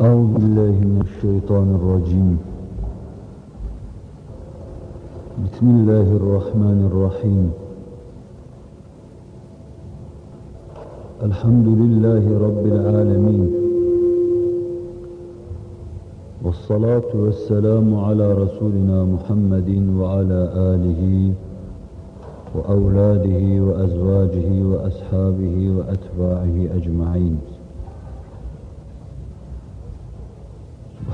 أعوذ بالله من الشيطان الرجيم. بسم الله الرحمن الرحيم. الحمد لله رب العالمين. والصلاة والسلام على رسولنا محمد وعلى آله وأولاده وأزواجه وأصحابه وأتباعه أجمعين.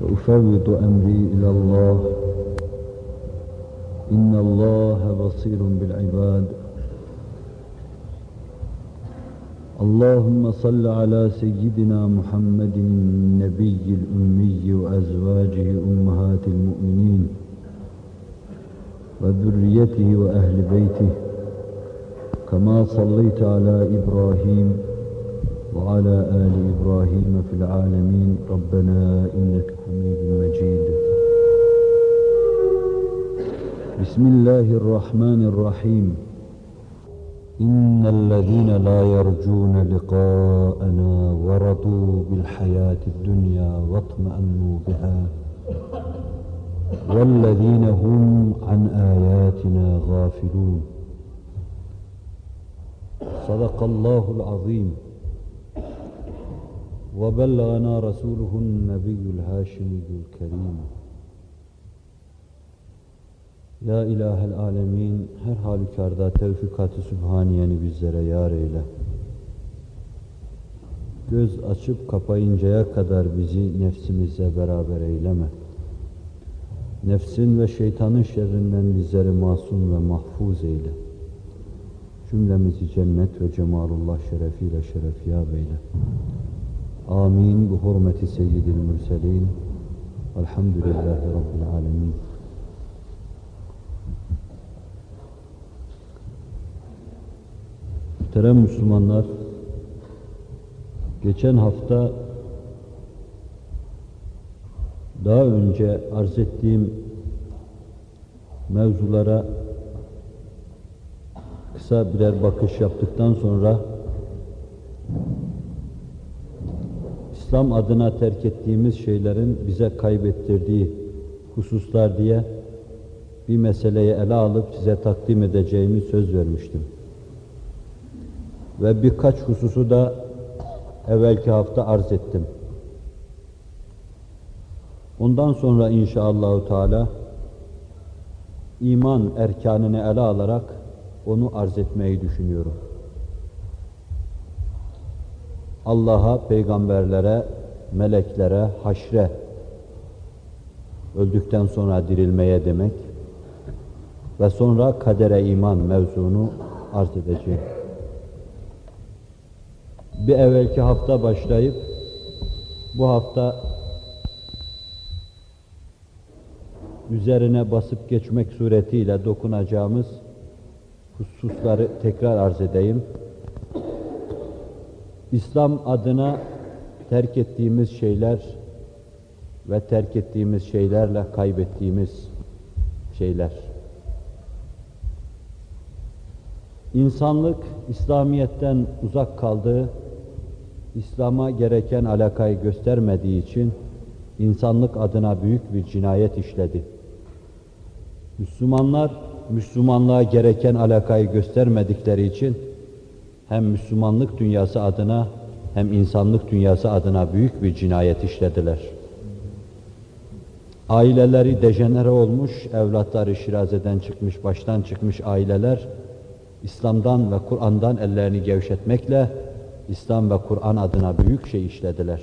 وأفوض أمري إلى الله. إن الله بصير بالعباد. اللهم صل على سيدنا محمد النبي الأمي وأزواجه أمهات المؤمنين وذريته وأهل بيته. كما صليت على إبراهيم وعلى آل إبراهيم في العالمين. ربنا إنك حميد مجيد بسم الله الرحمن الرحيم. إن الذين لا يرجون لقاءنا ورضوا بالحياة الدنيا واطمأنوا بها والذين هم عن آياتنا غافلون. صدق الله العظيم. وبلغنا رسوله النبي الهاشمي الكريم Ya ilahel alemin, her halükarda tevfikat-ı sübhaniyeni bizlere yar eyle. Göz açıp kapayıncaya kadar bizi nefsimizle beraber eyleme. Nefsin ve şeytanın şerrinden bizleri masum ve mahfuz eyle. Cümlemizi cennet ve cemalullah şerefiyle şerefiyab eyle. Amin. Bu hurmeti seyyidil mürselin. Elhamdülillahi Rabbil alemin. Muhterem Müslümanlar, geçen hafta daha önce arz ettiğim mevzulara kısa birer bakış yaptıktan sonra İslam adına terk ettiğimiz şeylerin bize kaybettirdiği hususlar diye bir meseleyi ele alıp size takdim edeceğimi söz vermiştim. Ve birkaç hususu da evvelki hafta arz ettim. Ondan sonra inşallahü teala iman erkanını ele alarak onu arz etmeyi düşünüyorum. Allah'a, peygamberlere, meleklere, haşre, öldükten sonra dirilmeye demek ve sonra kadere iman mevzunu arz edeceğim. Bir evvelki hafta başlayıp bu hafta üzerine basıp geçmek suretiyle dokunacağımız hususları tekrar arz edeyim. İslam adına terk ettiğimiz şeyler ve terk ettiğimiz şeylerle kaybettiğimiz şeyler. İnsanlık İslamiyet'ten uzak kaldığı, İslam'a gereken alakayı göstermediği için insanlık adına büyük bir cinayet işledi. Müslümanlar Müslümanlığa gereken alakayı göstermedikleri için hem Müslümanlık dünyası adına hem insanlık dünyası adına büyük bir cinayet işlediler. Aileleri dejenere olmuş, evlatları şirazeden çıkmış, baştan çıkmış aileler, İslam'dan ve Kur'an'dan ellerini gevşetmekle İslam ve Kur'an adına büyük şey işlediler.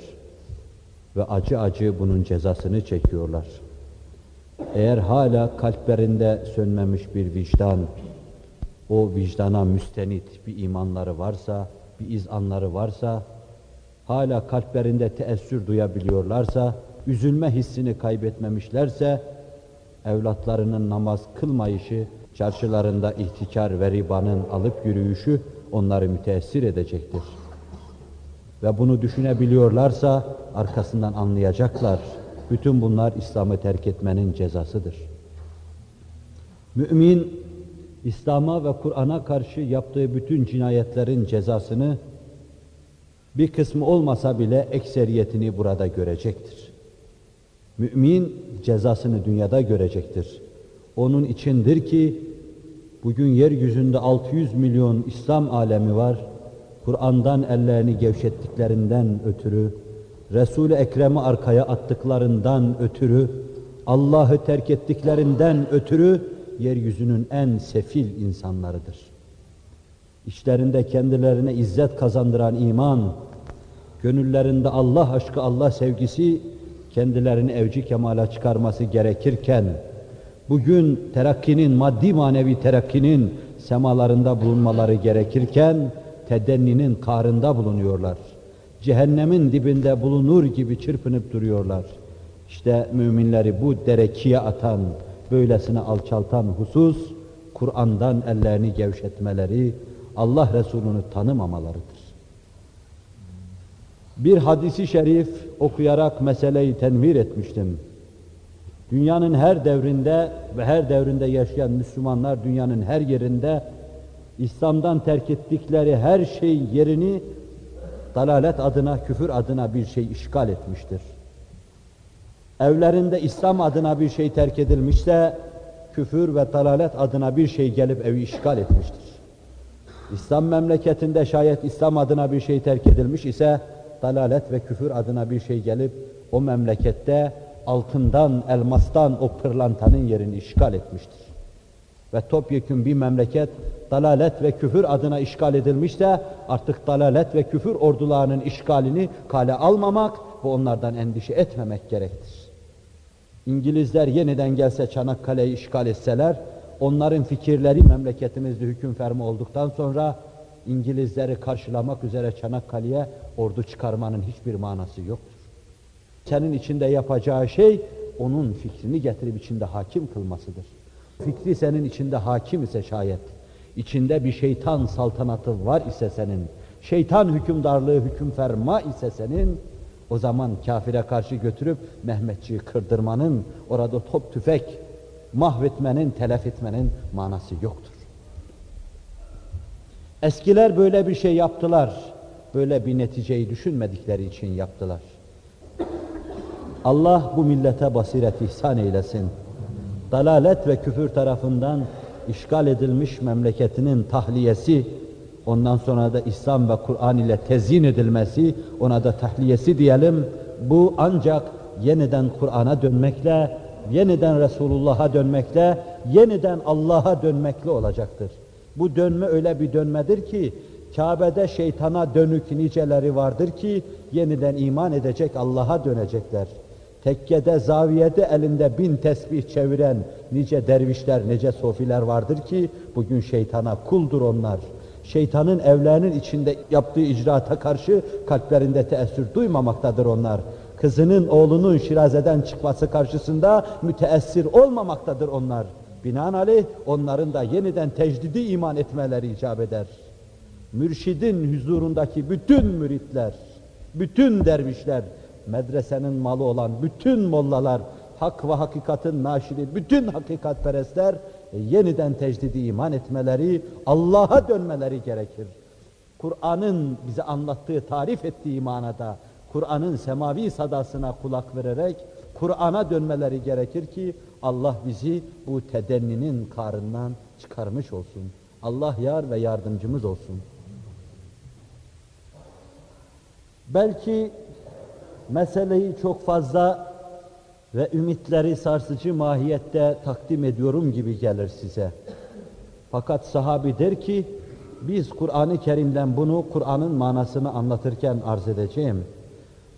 Ve acı acı bunun cezasını çekiyorlar. Eğer hala kalplerinde sönmemiş bir vicdan, o vicdana müstenit bir imanları varsa, bir izanları varsa, hala kalplerinde teessür duyabiliyorlarsa, üzülme hissini kaybetmemişlerse, evlatlarının namaz kılmayışı, çarşılarında ihtikar ve ribanın alıp yürüyüşü onları müteessir edecektir. Ve bunu düşünebiliyorlarsa arkasından anlayacaklar. Bütün bunlar İslam'ı terk etmenin cezasıdır. Mümin, İslam'a ve Kur'an'a karşı yaptığı bütün cinayetlerin cezasını bir kısmı olmasa bile ekseriyetini burada görecektir. Mümin cezasını dünyada görecektir. Onun içindir ki bugün yeryüzünde 600 milyon İslam alemi var. Kur'an'dan ellerini gevşettiklerinden ötürü, Resul-i Ekrem'i arkaya attıklarından ötürü, Allah'ı terk ettiklerinden ötürü yeryüzünün en sefil insanlarıdır. İşlerinde kendilerine izzet kazandıran iman, gönüllerinde Allah aşkı, Allah sevgisi kendilerini evci kemala çıkarması gerekirken, bugün terakkinin, maddi manevi terakkinin semalarında bulunmaları gerekirken, tedenninin karında bulunuyorlar. Cehennemin dibinde bulunur gibi çırpınıp duruyorlar. İşte müminleri bu derekiye atan, böylesine alçaltan husus, Kur'an'dan ellerini gevşetmeleri, Allah Resulü'nü tanımamalarıdır. Bir hadisi şerif okuyarak meseleyi tenvir etmiştim. Dünyanın her devrinde ve her devrinde yaşayan Müslümanlar dünyanın her yerinde İslam'dan terk ettikleri her şey yerini dalalet adına, küfür adına bir şey işgal etmiştir. Evlerinde İslam adına bir şey terk edilmişse, küfür ve dalalet adına bir şey gelip evi işgal etmiştir. İslam memleketinde şayet İslam adına bir şey terk edilmiş ise, dalalet ve küfür adına bir şey gelip o memlekette altından, elmastan o pırlantanın yerini işgal etmiştir. Ve topyekun bir memleket dalalet ve küfür adına işgal edilmişse artık dalalet ve küfür ordularının işgalini kale almamak ve onlardan endişe etmemek gerektir. İngilizler yeniden gelse Çanakkale'yi işgal etseler, onların fikirleri memleketimizde hüküm fermi olduktan sonra İngilizleri karşılamak üzere Çanakkale'ye ordu çıkarmanın hiçbir manası yoktur. Senin içinde yapacağı şey, onun fikrini getirip içinde hakim kılmasıdır. Fikri senin içinde hakim ise şayet, içinde bir şeytan saltanatı var ise senin, şeytan hükümdarlığı hüküm ferma ise senin, o zaman kafire karşı götürüp Mehmetçiyi kırdırmanın, orada top tüfek mahvetmenin, telef etmenin manası yoktur. Eskiler böyle bir şey yaptılar. Böyle bir neticeyi düşünmedikleri için yaptılar. Allah bu millete basiret ihsan eylesin. Dalalet ve küfür tarafından işgal edilmiş memleketinin tahliyesi, ondan sonra da İslam ve Kur'an ile tezyin edilmesi, ona da tahliyesi diyelim, bu ancak yeniden Kur'an'a dönmekle, yeniden Resulullah'a dönmekle, yeniden Allah'a dönmekle olacaktır. Bu dönme öyle bir dönmedir ki, Kabe'de şeytana dönük niceleri vardır ki, yeniden iman edecek, Allah'a dönecekler. Tekkede, zaviyede elinde bin tesbih çeviren nice dervişler, nice sofiler vardır ki, bugün şeytana kuldur onlar. Şeytanın evlerinin içinde yaptığı icraata karşı kalplerinde teessür duymamaktadır onlar. Kızının, oğlunun şirazeden çıkması karşısında müteessir olmamaktadır onlar. Binaenaleyh onların da yeniden tecdidi iman etmeleri icap eder. Mürşidin huzurundaki bütün müritler, bütün dervişler, medresenin malı olan bütün mollalar, hak ve hakikatin naşiri, bütün hakikatperestler yeniden tecdidi iman etmeleri, Allah'a dönmeleri gerekir. Kur'an'ın bize anlattığı, tarif ettiği manada, Kur'an'ın semavi sadasına kulak vererek, Kur'an'a dönmeleri gerekir ki, Allah bizi bu tedenninin karından çıkarmış olsun. Allah yar ve yardımcımız olsun. Belki meseleyi çok fazla ve ümitleri sarsıcı mahiyette takdim ediyorum gibi gelir size. Fakat sahabi der ki, biz Kur'an-ı Kerim'den bunu Kur'an'ın manasını anlatırken arz edeceğim.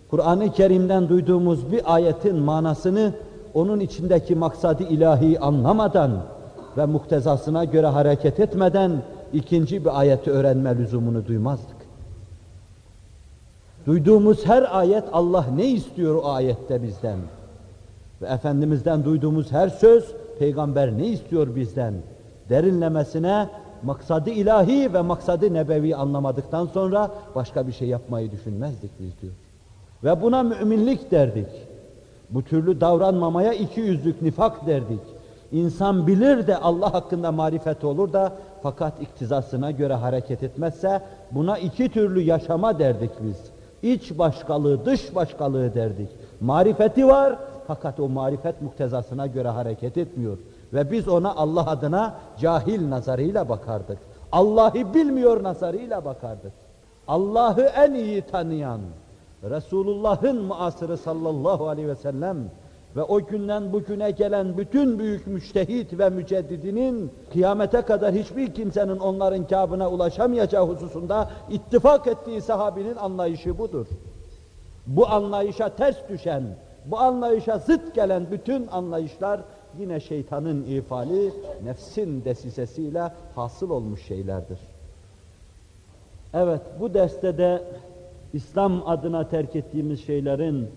Kur'an-ı Kerim'den duyduğumuz bir ayetin manasını onun içindeki maksadı ilahi anlamadan ve muktezasına göre hareket etmeden ikinci bir ayeti öğrenme lüzumunu duymazdık. Duyduğumuz her ayet Allah ne istiyor o ayette bizden? Ve Efendimiz'den duyduğumuz her söz peygamber ne istiyor bizden? Derinlemesine maksadı ilahi ve maksadı nebevi anlamadıktan sonra başka bir şey yapmayı düşünmezdik biz diyor. Ve buna müminlik derdik. Bu türlü davranmamaya iki yüzlük nifak derdik. İnsan bilir de Allah hakkında marifet olur da fakat iktizasına göre hareket etmezse buna iki türlü yaşama derdik biz. İç başkalığı, dış başkalığı derdik. Marifeti var fakat o marifet muktezasına göre hareket etmiyor. Ve biz ona Allah adına cahil nazarıyla bakardık. Allah'ı bilmiyor nazarıyla bakardık. Allah'ı en iyi tanıyan, Resulullah'ın muasırı sallallahu aleyhi ve sellem ve o günden bugüne gelen bütün büyük müştehit ve müceddidinin kıyamete kadar hiçbir kimsenin onların kâbına ulaşamayacağı hususunda ittifak ettiği sahabinin anlayışı budur. Bu anlayışa ters düşen, bu anlayışa zıt gelen bütün anlayışlar yine şeytanın ifali, nefsin desisesiyle hasıl olmuş şeylerdir. Evet, bu derste de İslam adına terk ettiğimiz şeylerin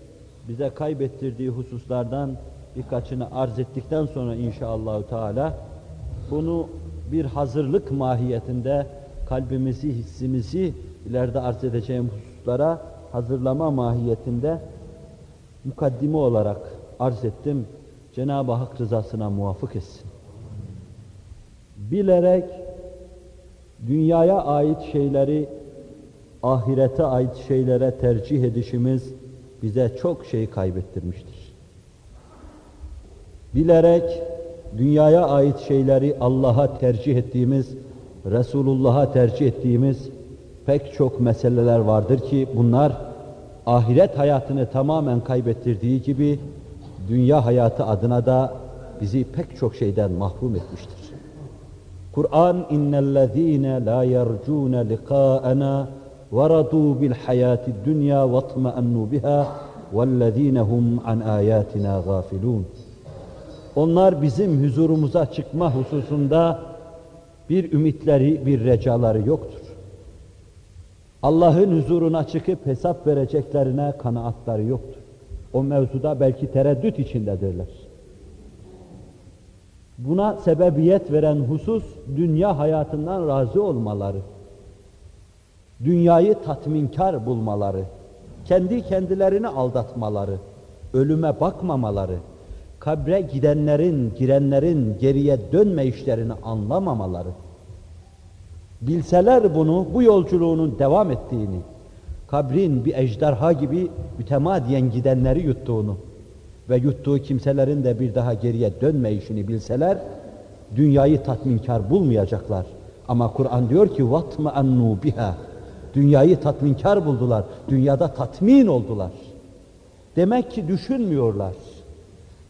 bize kaybettirdiği hususlardan birkaçını arz ettikten sonra inşallah Teala bunu bir hazırlık mahiyetinde kalbimizi, hissimizi ileride arz edeceğim hususlara hazırlama mahiyetinde mukaddime olarak arz ettim. Cenab-ı Hak rızasına muvafık etsin. Bilerek dünyaya ait şeyleri ahirete ait şeylere tercih edişimiz bize çok şey kaybettirmiştir. Bilerek dünyaya ait şeyleri Allah'a tercih ettiğimiz, Resulullah'a tercih ettiğimiz pek çok meseleler vardır ki bunlar ahiret hayatını tamamen kaybettirdiği gibi dünya hayatı adına da bizi pek çok şeyden mahrum etmiştir. Kur'an innellezîne la yercûne likâena veradû bil hayâti dünya ve biha vellezîne hum an âyâtina gâfilûn. Onlar bizim huzurumuza çıkma hususunda bir ümitleri, bir recaları yoktur. Allah'ın huzuruna çıkıp hesap vereceklerine kanaatları yoktur. O mevzuda belki tereddüt içindedirler. Buna sebebiyet veren husus dünya hayatından razı olmaları. Dünyayı tatminkar bulmaları, kendi kendilerini aldatmaları, ölüme bakmamaları, kabre gidenlerin, girenlerin geriye dönme işlerini anlamamaları, Bilseler bunu, bu yolculuğunun devam ettiğini, kabrin bir ejderha gibi mütemadiyen gidenleri yuttuğunu ve yuttuğu kimselerin de bir daha geriye dönmeyişini bilseler, dünyayı tatminkar bulmayacaklar. Ama Kur'an diyor ki vatma annu biha. Dünyayı tatminkar buldular. Dünyada tatmin oldular. Demek ki düşünmüyorlar.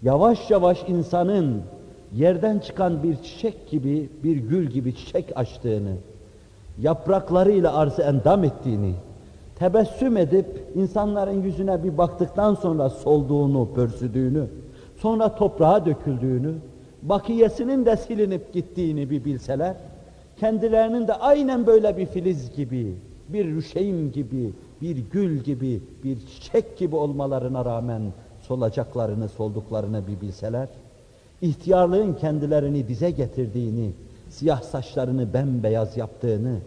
Yavaş yavaş insanın yerden çıkan bir çiçek gibi, bir gül gibi çiçek açtığını, yapraklarıyla arzı endam ettiğini, tebessüm edip insanların yüzüne bir baktıktan sonra solduğunu, pörsüdüğünü, sonra toprağa döküldüğünü, bakiyesinin de silinip gittiğini bir bilseler, kendilerinin de aynen böyle bir filiz gibi, bir rüşeym gibi, bir gül gibi, bir çiçek gibi olmalarına rağmen solacaklarını, solduklarını bir bilseler, ihtiyarlığın kendilerini dize getirdiğini, siyah saçlarını bembeyaz yaptığını,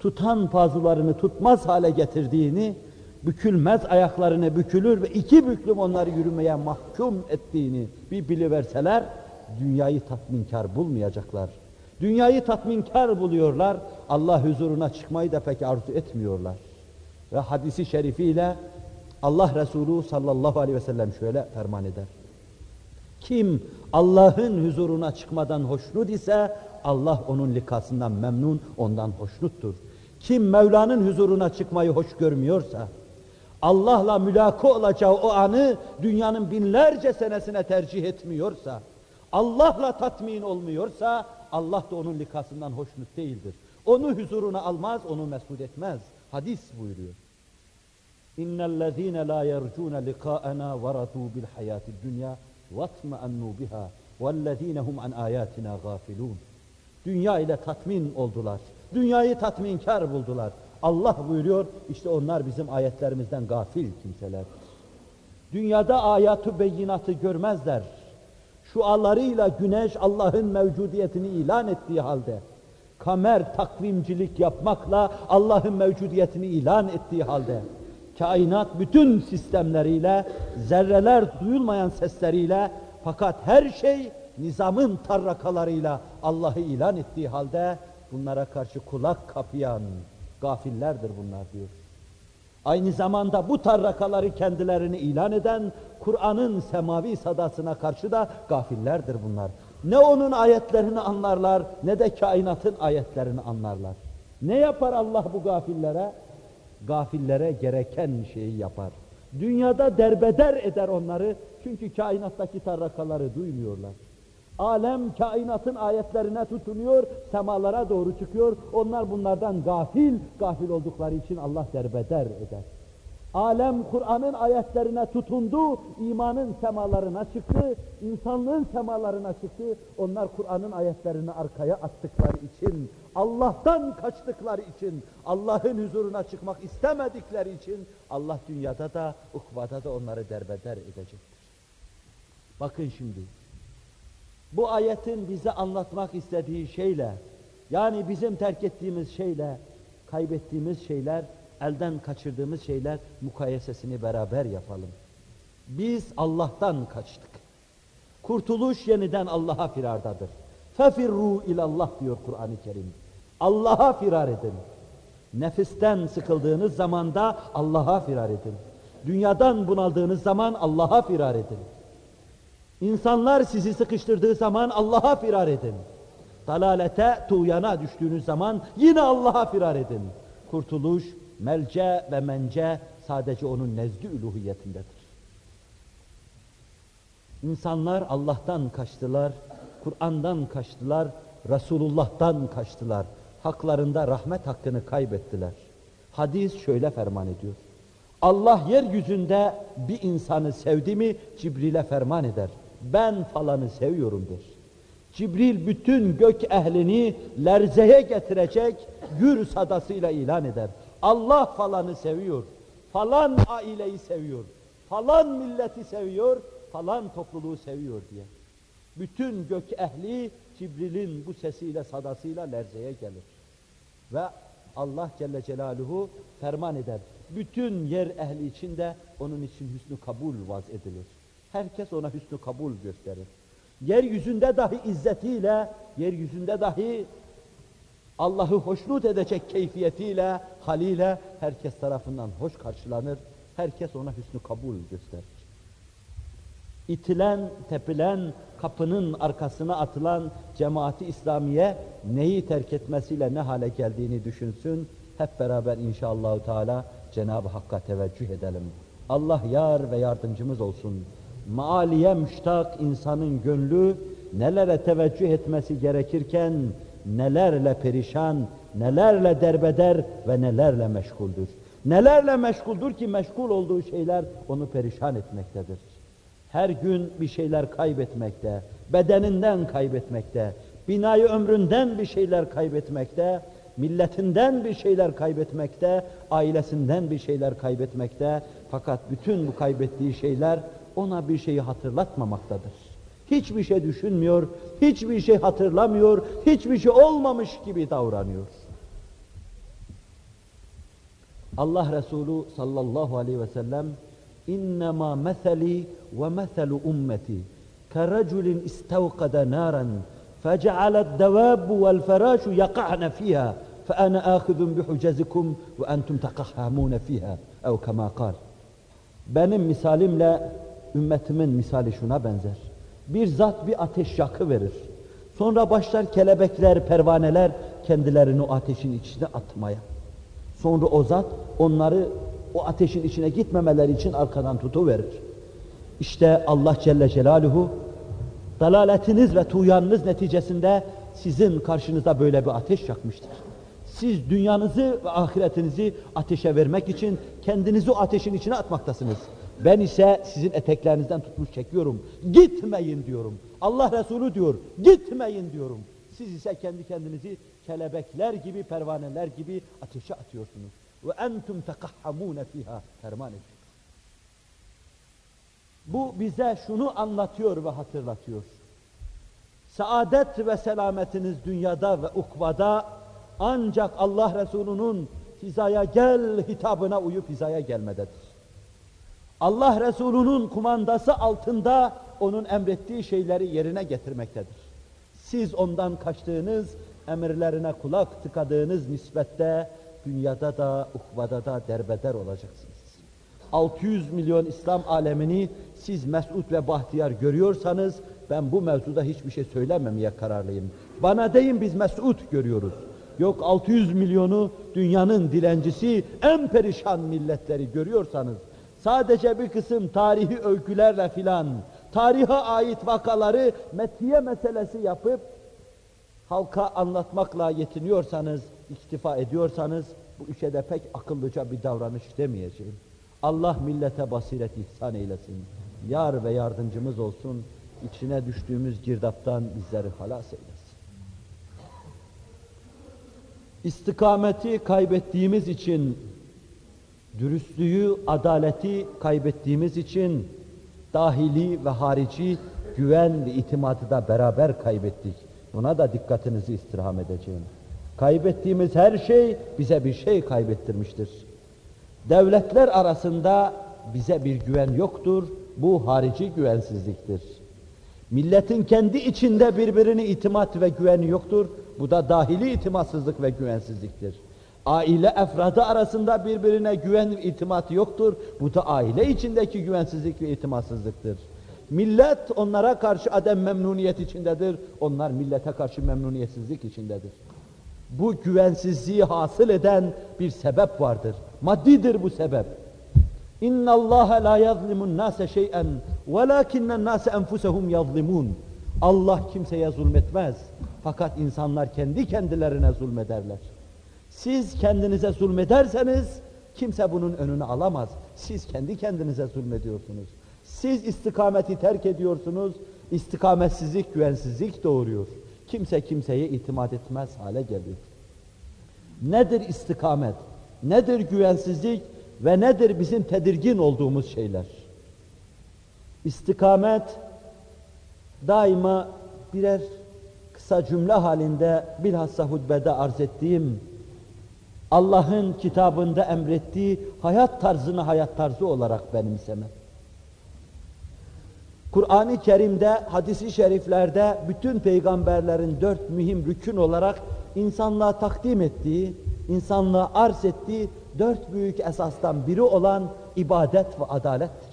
tutan pazularını tutmaz hale getirdiğini, bükülmez ayaklarını bükülür ve iki büklüm onları yürümeye mahkum ettiğini bir biliverseler, dünyayı tatminkar bulmayacaklar. Dünyayı tatminkar buluyorlar, Allah huzuruna çıkmayı da pek arzu etmiyorlar. Ve hadisi şerifiyle Allah Resulü sallallahu aleyhi ve sellem şöyle ferman eder. Kim Allah'ın huzuruna çıkmadan hoşnut ise Allah onun likasından memnun, ondan hoşnuttur. Kim Mevla'nın huzuruna çıkmayı hoş görmüyorsa, Allah'la mülaka olacağı o anı dünyanın binlerce senesine tercih etmiyorsa, Allah'la tatmin olmuyorsa, Allah da onun likasından hoşnut değildir. Onu huzuruna almaz, onu mesut etmez. Hadis buyuruyor. İnnellezîne lâ yercûne likâenâ veradû bil hayâtid dünya vatma'annû biha vellezîne hum an âyâtinâ gâfilûn. Dünya ile tatmin oldular. Dünyayı tatminkar buldular. Allah buyuruyor, işte onlar bizim ayetlerimizden gafil kimseler. Dünyada ayatı beyinatı görmezler. Şualarıyla güneş Allah'ın mevcudiyetini ilan ettiği halde, kamer takvimcilik yapmakla Allah'ın mevcudiyetini ilan ettiği halde, kainat bütün sistemleriyle, zerreler duyulmayan sesleriyle, fakat her şey nizamın tarrakalarıyla Allah'ı ilan ettiği halde, bunlara karşı kulak kapayan gafillerdir bunlar diyor. Aynı zamanda bu tarrakaları kendilerini ilan eden Kur'an'ın semavi sadasına karşı da gafillerdir bunlar. Ne onun ayetlerini anlarlar ne de kainatın ayetlerini anlarlar. Ne yapar Allah bu gafillere? Gafillere gereken şeyi yapar. Dünyada derbeder eder onları çünkü kainattaki tarrakaları duymuyorlar. Alem kainatın ayetlerine tutunuyor, semalara doğru çıkıyor. Onlar bunlardan gafil, gafil oldukları için Allah derbeder eder. Alem Kur'an'ın ayetlerine tutundu, imanın semalarına çıktı, insanlığın semalarına çıktı. Onlar Kur'an'ın ayetlerini arkaya attıkları için, Allah'tan kaçtıkları için, Allah'ın huzuruna çıkmak istemedikleri için Allah dünyada da, ukvada da onları derbeder edecektir. Bakın şimdi, bu ayetin bize anlatmak istediği şeyle, yani bizim terk ettiğimiz şeyle, kaybettiğimiz şeyler, elden kaçırdığımız şeyler mukayesesini beraber yapalım. Biz Allah'tan kaçtık. Kurtuluş yeniden Allah'a firardadır. Fefirru ilallah diyor Kur'an-ı Kerim. Allah'a firar edin. Nefisten sıkıldığınız zaman da Allah'a firar edin. Dünyadan bunaldığınız zaman Allah'a firar edin. İnsanlar sizi sıkıştırdığı zaman Allah'a firar edin. Dalalete, tuğyana düştüğünüz zaman yine Allah'a firar edin. Kurtuluş, melce ve mence sadece onun nezdi üluhiyetindedir. İnsanlar Allah'tan kaçtılar, Kur'an'dan kaçtılar, Resulullah'tan kaçtılar. Haklarında rahmet hakkını kaybettiler. Hadis şöyle ferman ediyor. Allah yeryüzünde bir insanı sevdi mi Cibril'e ferman eder. Ben falanı seviyorum der. Cibril bütün gök ehlini lerzeye getirecek gür sadasıyla ilan eder. Allah falanı seviyor, falan aileyi seviyor, falan milleti seviyor, falan topluluğu seviyor diye. Bütün gök ehli Cibril'in bu sesiyle sadasıyla lerzeye gelir. Ve Allah Celle Celaluhu ferman eder. Bütün yer ehli için de onun için hüsnü kabul vaz edilir. Herkes ona hüsnü kabul gösterir. Yeryüzünde dahi izzetiyle, yeryüzünde dahi Allah'ı hoşnut edecek keyfiyetiyle, haliyle herkes tarafından hoş karşılanır. Herkes ona hüsnü kabul gösterir. İtilen, tepilen, kapının arkasına atılan cemaati İslamiye neyi terk etmesiyle ne hale geldiğini düşünsün. Hep beraber inşallah Teala Cenab-ı Hakk'a teveccüh edelim. Allah yar ve yardımcımız olsun. Maaliye müştak insanın gönlü nelere teveccüh etmesi gerekirken nelerle perişan, nelerle derbeder ve nelerle meşguldür. Nelerle meşguldür ki meşgul olduğu şeyler onu perişan etmektedir. Her gün bir şeyler kaybetmekte, bedeninden kaybetmekte, binayı ömründen bir şeyler kaybetmekte, milletinden bir şeyler kaybetmekte, ailesinden bir şeyler kaybetmekte. Fakat bütün bu kaybettiği şeyler ona bir şeyi hatırlatmamaktadır. Hiçbir şey düşünmüyor, hiçbir şey hatırlamıyor, hiçbir şey olmamış gibi davranıyor. Allah Resulü sallallahu aleyhi ve sellem innema meseli ve meselu ümmeti keraculin istavkada naran fecealet devabu vel ferâşu yaka'ne fîhâ fe ana âhidun bihucezikum ve entum tekahhamûne fîhâ ev kemâ kal benim misalimle ümmetimin misali şuna benzer. Bir zat bir ateş yakı verir. Sonra başlar kelebekler, pervaneler kendilerini o ateşin içine atmaya. Sonra o zat onları o ateşin içine gitmemeleri için arkadan tutuverir. İşte Allah Celle Celaluhu dalaletiniz ve tuğyanınız neticesinde sizin karşınıza böyle bir ateş yakmıştır. Siz dünyanızı ve ahiretinizi ateşe vermek için kendinizi o ateşin içine atmaktasınız. Ben ise sizin eteklerinizden tutmuş çekiyorum. Gitmeyin diyorum. Allah Resulü diyor, gitmeyin diyorum. Siz ise kendi kendinizi kelebekler gibi, pervaneler gibi ateşe atıyorsunuz. Ve entum tekahhamune fiha ferman. Bu bize şunu anlatıyor ve hatırlatıyor. Saadet ve selametiniz dünyada ve ukvada ancak Allah Resulü'nün hizaya gel hitabına uyup hizaya gelmededir. Allah Resulü'nün kumandası altında onun emrettiği şeyleri yerine getirmektedir. Siz ondan kaçtığınız, emirlerine kulak tıkadığınız nispette dünyada da, ukvada da derbeder olacaksınız. 600 milyon İslam alemini siz mesut ve bahtiyar görüyorsanız ben bu mevzuda hiçbir şey söylememeye kararlıyım. Bana deyin biz mesut görüyoruz. Yok 600 milyonu dünyanın dilencisi en perişan milletleri görüyorsanız sadece bir kısım tarihi öykülerle filan tarihe ait vakaları metiye meselesi yapıp halka anlatmakla yetiniyorsanız, iktifa ediyorsanız bu işe de pek akıllıca bir davranış demeyeceğim. Allah millete basiret ihsan eylesin. Yar ve yardımcımız olsun. İçine düştüğümüz girdaptan bizleri halas eylesin. İstikameti kaybettiğimiz için, dürüstlüğü, adaleti kaybettiğimiz için dahili ve harici güven ve itimatı da beraber kaybettik. Buna da dikkatinizi istirham edeceğim. Kaybettiğimiz her şey bize bir şey kaybettirmiştir. Devletler arasında bize bir güven yoktur. Bu harici güvensizliktir. Milletin kendi içinde birbirini itimat ve güveni yoktur. Bu da dahili itimatsızlık ve güvensizliktir. Aile efradı arasında birbirine güven ve itimatı yoktur. Bu da aile içindeki güvensizlik ve itimatsızlıktır. Millet onlara karşı adem memnuniyet içindedir. Onlar millete karşı memnuniyetsizlik içindedir. Bu güvensizliği hasıl eden bir sebep vardır. Maddidir bu sebep. İnna Allah la yazlimun nase şey'en velakinnen nase enfusehum yazlimun. Allah kimseye zulmetmez. Fakat insanlar kendi kendilerine zulmederler. Siz kendinize zulmederseniz kimse bunun önünü alamaz. Siz kendi kendinize zulmediyorsunuz. Siz istikameti terk ediyorsunuz. İstikametsizlik, güvensizlik doğuruyor. Kimse kimseye itimat etmez hale geliyor. Nedir istikamet? Nedir güvensizlik? Ve nedir bizim tedirgin olduğumuz şeyler? İstikamet daima birer kısa cümle halinde bilhassa hutbede arz ettiğim Allah'ın kitabında emrettiği hayat tarzını hayat tarzı olarak benimseme. Kur'an-ı Kerim'de, hadisi şeriflerde bütün peygamberlerin dört mühim rükün olarak insanlığa takdim ettiği, insanlığa arz ettiği dört büyük esastan biri olan ibadet ve adalettir.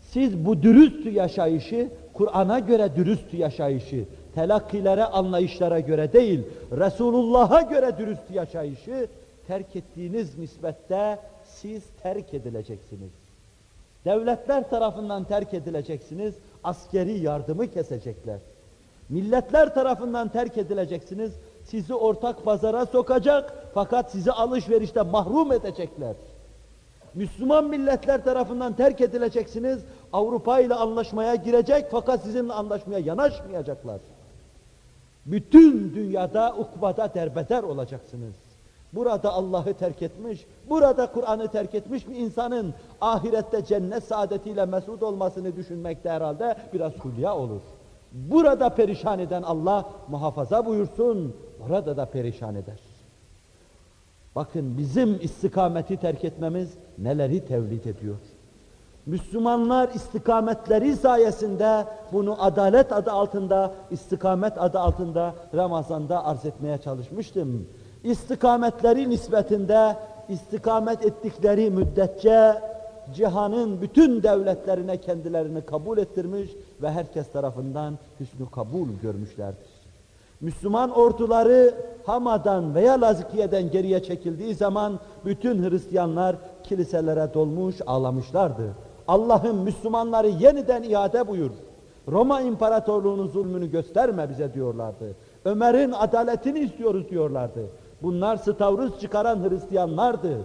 Siz bu dürüst yaşayışı, Kur'an'a göre dürüst yaşayışı, telakkilere, anlayışlara göre değil, Resulullah'a göre dürüst yaşayışı terk ettiğiniz nispette siz terk edileceksiniz. Devletler tarafından terk edileceksiniz, askeri yardımı kesecekler. Milletler tarafından terk edileceksiniz, sizi ortak pazara sokacak fakat sizi alışverişte mahrum edecekler. Müslüman milletler tarafından terk edileceksiniz, Avrupa ile anlaşmaya girecek fakat sizinle anlaşmaya yanaşmayacaklar. Bütün dünyada, ukvada derbeder olacaksınız. Burada Allah'ı terk etmiş, burada Kur'an'ı terk etmiş bir insanın ahirette cennet saadetiyle mesut olmasını düşünmekte herhalde biraz hulya olur. Burada perişan eden Allah muhafaza buyursun, orada da perişan eder. Bakın bizim istikameti terk etmemiz neleri tevlid ediyor. Müslümanlar istikametleri sayesinde bunu adalet adı altında, istikamet adı altında Ramazan'da arz etmeye çalışmıştım. İstikametleri nispetinde istikamet ettikleri müddetçe cihanın bütün devletlerine kendilerini kabul ettirmiş ve herkes tarafından hüsnü kabul görmüşlerdir. Müslüman orduları Hama'dan veya Lazikiye'den geriye çekildiği zaman bütün Hristiyanlar kiliselere dolmuş ağlamışlardı. Allah'ın Müslümanları yeniden iade buyur. Roma İmparatorluğu'nun zulmünü gösterme bize diyorlardı. Ömer'in adaletini istiyoruz diyorlardı. Bunlar stavruz çıkaran Hristiyanlardı.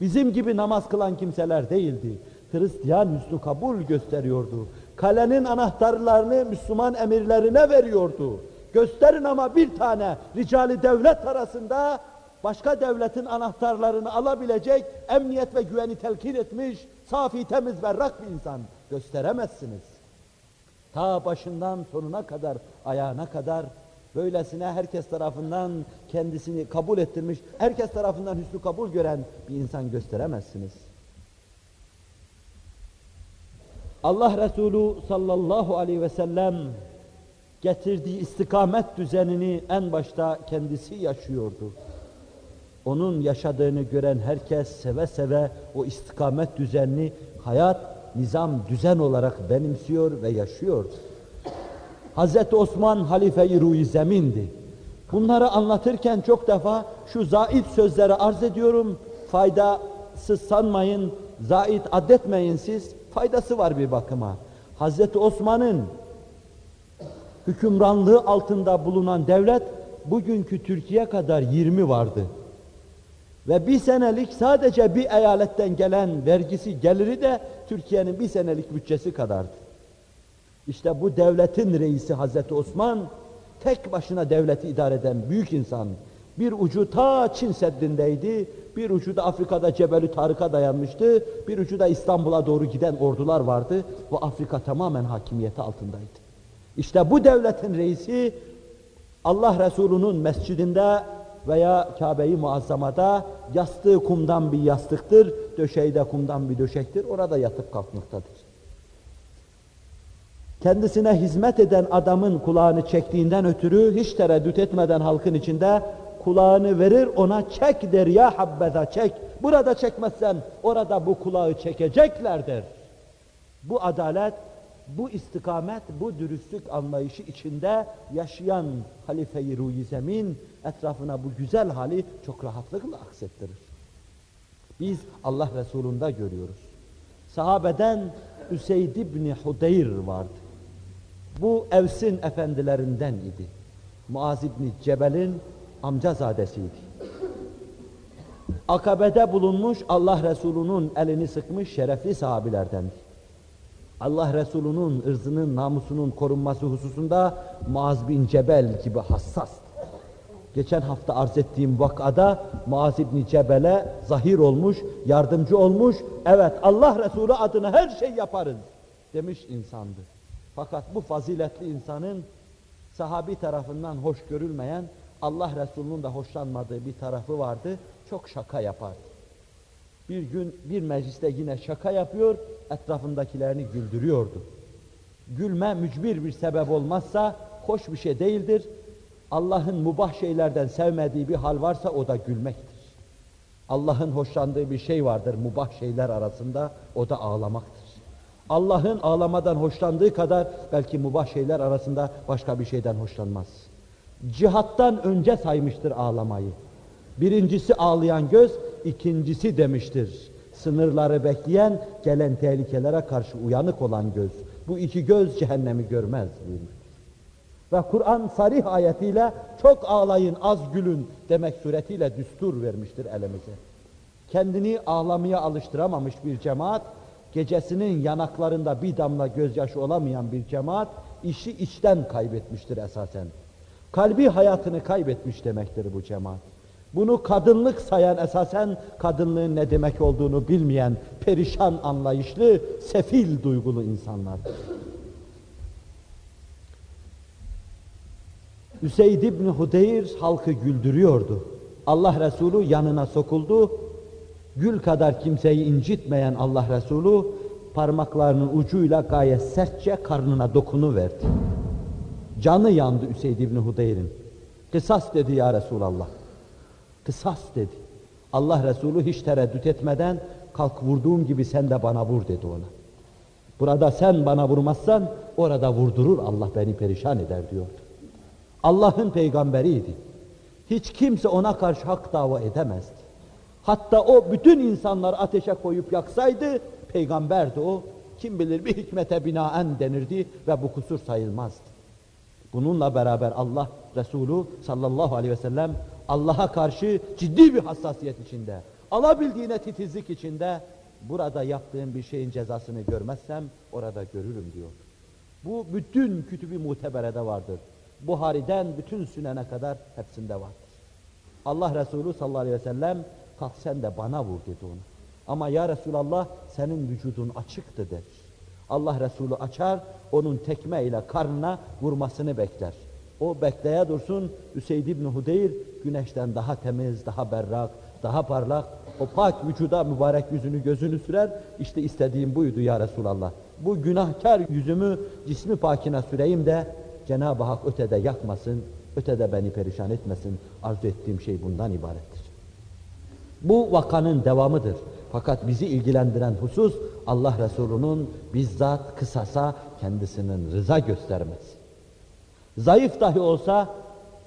Bizim gibi namaz kılan kimseler değildi. Hristiyan hüsnü kabul gösteriyordu. Kalenin anahtarlarını Müslüman emirlerine veriyordu. Gösterin ama bir tane ricali devlet arasında başka devletin anahtarlarını alabilecek emniyet ve güveni telkin etmiş, safi, temiz, berrak bir insan gösteremezsiniz. Ta başından sonuna kadar, ayağına kadar böylesine herkes tarafından kendisini kabul ettirmiş, herkes tarafından hüsnü kabul gören bir insan gösteremezsiniz. Allah Resulü sallallahu aleyhi ve sellem getirdiği istikamet düzenini en başta kendisi yaşıyordu. Onun yaşadığını gören herkes seve seve o istikamet düzenini hayat, nizam, düzen olarak benimsiyor ve yaşıyordu. Hazreti Osman halife-i ruhi zemindi. Bunları anlatırken çok defa şu zait sözleri arz ediyorum. Faydasız sanmayın, zait adetmeyin siz. Faydası var bir bakıma. Hazreti Osman'ın hükümranlığı altında bulunan devlet bugünkü Türkiye kadar 20 vardı. Ve bir senelik sadece bir eyaletten gelen vergisi geliri de Türkiye'nin bir senelik bütçesi kadardı. İşte bu devletin reisi Hazreti Osman, tek başına devleti idare eden büyük insan. Bir ucu ta Çin Seddi'ndeydi, bir ucu da Afrika'da Cebelü Tarık'a dayanmıştı, bir ucu da İstanbul'a doğru giden ordular vardı ve Afrika tamamen hakimiyeti altındaydı. İşte bu devletin reisi Allah Resulü'nün mescidinde veya Kabe-i Muazzama'da yastığı kumdan bir yastıktır, döşeği de kumdan bir döşektir, orada yatıp kalkmaktadır. Kendisine hizmet eden adamın kulağını çektiğinden ötürü hiç tereddüt etmeden halkın içinde kulağını verir ona çek der ya habbeza çek. Burada çekmezsen orada bu kulağı çekecekler der. Bu adalet, bu istikamet, bu dürüstlük anlayışı içinde yaşayan halife-i ruhi etrafına bu güzel hali çok rahatlıkla aksettirir. Biz Allah Resulü'nde görüyoruz. Sahabeden Üseyd ibn Hudeyr vardı. Bu Evs'in efendilerinden idi. Muaz ibn Cebel'in amcazadesiydi. Akabe'de bulunmuş Allah Resulü'nün elini sıkmış şerefli sahabilerdendi. Allah Resulü'nün ırzının, namusunun korunması hususunda Muaz bin Cebel gibi hassas. Geçen hafta arz ettiğim vakada Muaz bin Cebel'e zahir olmuş, yardımcı olmuş. Evet Allah Resulü adına her şey yaparız demiş insandı. Fakat bu faziletli insanın sahabi tarafından hoş görülmeyen, Allah Resulü'nün de hoşlanmadığı bir tarafı vardı. Çok şaka yapardı. Bir gün bir mecliste yine şaka yapıyor, etrafındakilerini güldürüyordu. Gülme mücbir bir sebep olmazsa hoş bir şey değildir. Allah'ın mubah şeylerden sevmediği bir hal varsa o da gülmektir. Allah'ın hoşlandığı bir şey vardır mubah şeyler arasında, o da ağlamaktır. Allah'ın ağlamadan hoşlandığı kadar belki mubah şeyler arasında başka bir şeyden hoşlanmaz. Cihattan önce saymıştır ağlamayı. Birincisi ağlayan göz, ikincisi demiştir. Sınırları bekleyen, gelen tehlikelere karşı uyanık olan göz. Bu iki göz cehennemi görmez buyurmuştur. Ve Kur'an sarih ayetiyle çok ağlayın, az gülün demek suretiyle düstur vermiştir elimize. Kendini ağlamaya alıştıramamış bir cemaat, gecesinin yanaklarında bir damla gözyaşı olamayan bir cemaat, işi içten kaybetmiştir esasen. Kalbi hayatını kaybetmiş demektir bu cemaat. Bunu kadınlık sayan esasen kadınlığın ne demek olduğunu bilmeyen, perişan anlayışlı, sefil duygulu insanlardır. Üseyd İbni Hudeyr halkı güldürüyordu. Allah Resulü yanına sokuldu. Gül kadar kimseyi incitmeyen Allah Resulü parmaklarının ucuyla gayet sertçe karnına dokunu verdi. Canı yandı Üseyd İbni Hudeyr'in. Kısas dedi ya Resulallah. Kısas dedi. Allah Resulü hiç tereddüt etmeden kalk vurduğum gibi sen de bana vur dedi ona. Burada sen bana vurmazsan orada vurdurur Allah beni perişan eder diyordu. Allah'ın peygamberiydi. Hiç kimse ona karşı hak dava edemezdi. Hatta o bütün insanlar ateşe koyup yaksaydı peygamberdi o. Kim bilir bir hikmete binaen denirdi ve bu kusur sayılmazdı. Bununla beraber Allah Resulü sallallahu aleyhi ve sellem Allah'a karşı ciddi bir hassasiyet içinde, alabildiğine titizlik içinde burada yaptığım bir şeyin cezasını görmezsem orada görürüm diyor. Bu bütün kütüb-i muteberede vardır. Buhari'den bütün sünene kadar hepsinde vardır. Allah Resulü sallallahu aleyhi ve sellem kalk sen de bana vur dedi ona. Ama ya Resulallah senin vücudun açıktı der. Allah Resulü açar, onun tekme ile karnına vurmasını bekler. O bekleye dursun, Üseyd İbni Hudeyr güneşten daha temiz, daha berrak, daha parlak, o pak vücuda mübarek yüzünü gözünü sürer, işte istediğim buydu ya Resulallah. Bu günahkar yüzümü cismi pakine süreyim de Cenab-ı Hak ötede yakmasın, ötede beni perişan etmesin. Arzu ettiğim şey bundan ibarettir. Bu vakanın devamıdır. Fakat bizi ilgilendiren husus Allah Resulü'nün bizzat kısasa kendisinin rıza göstermesi. Zayıf dahi olsa,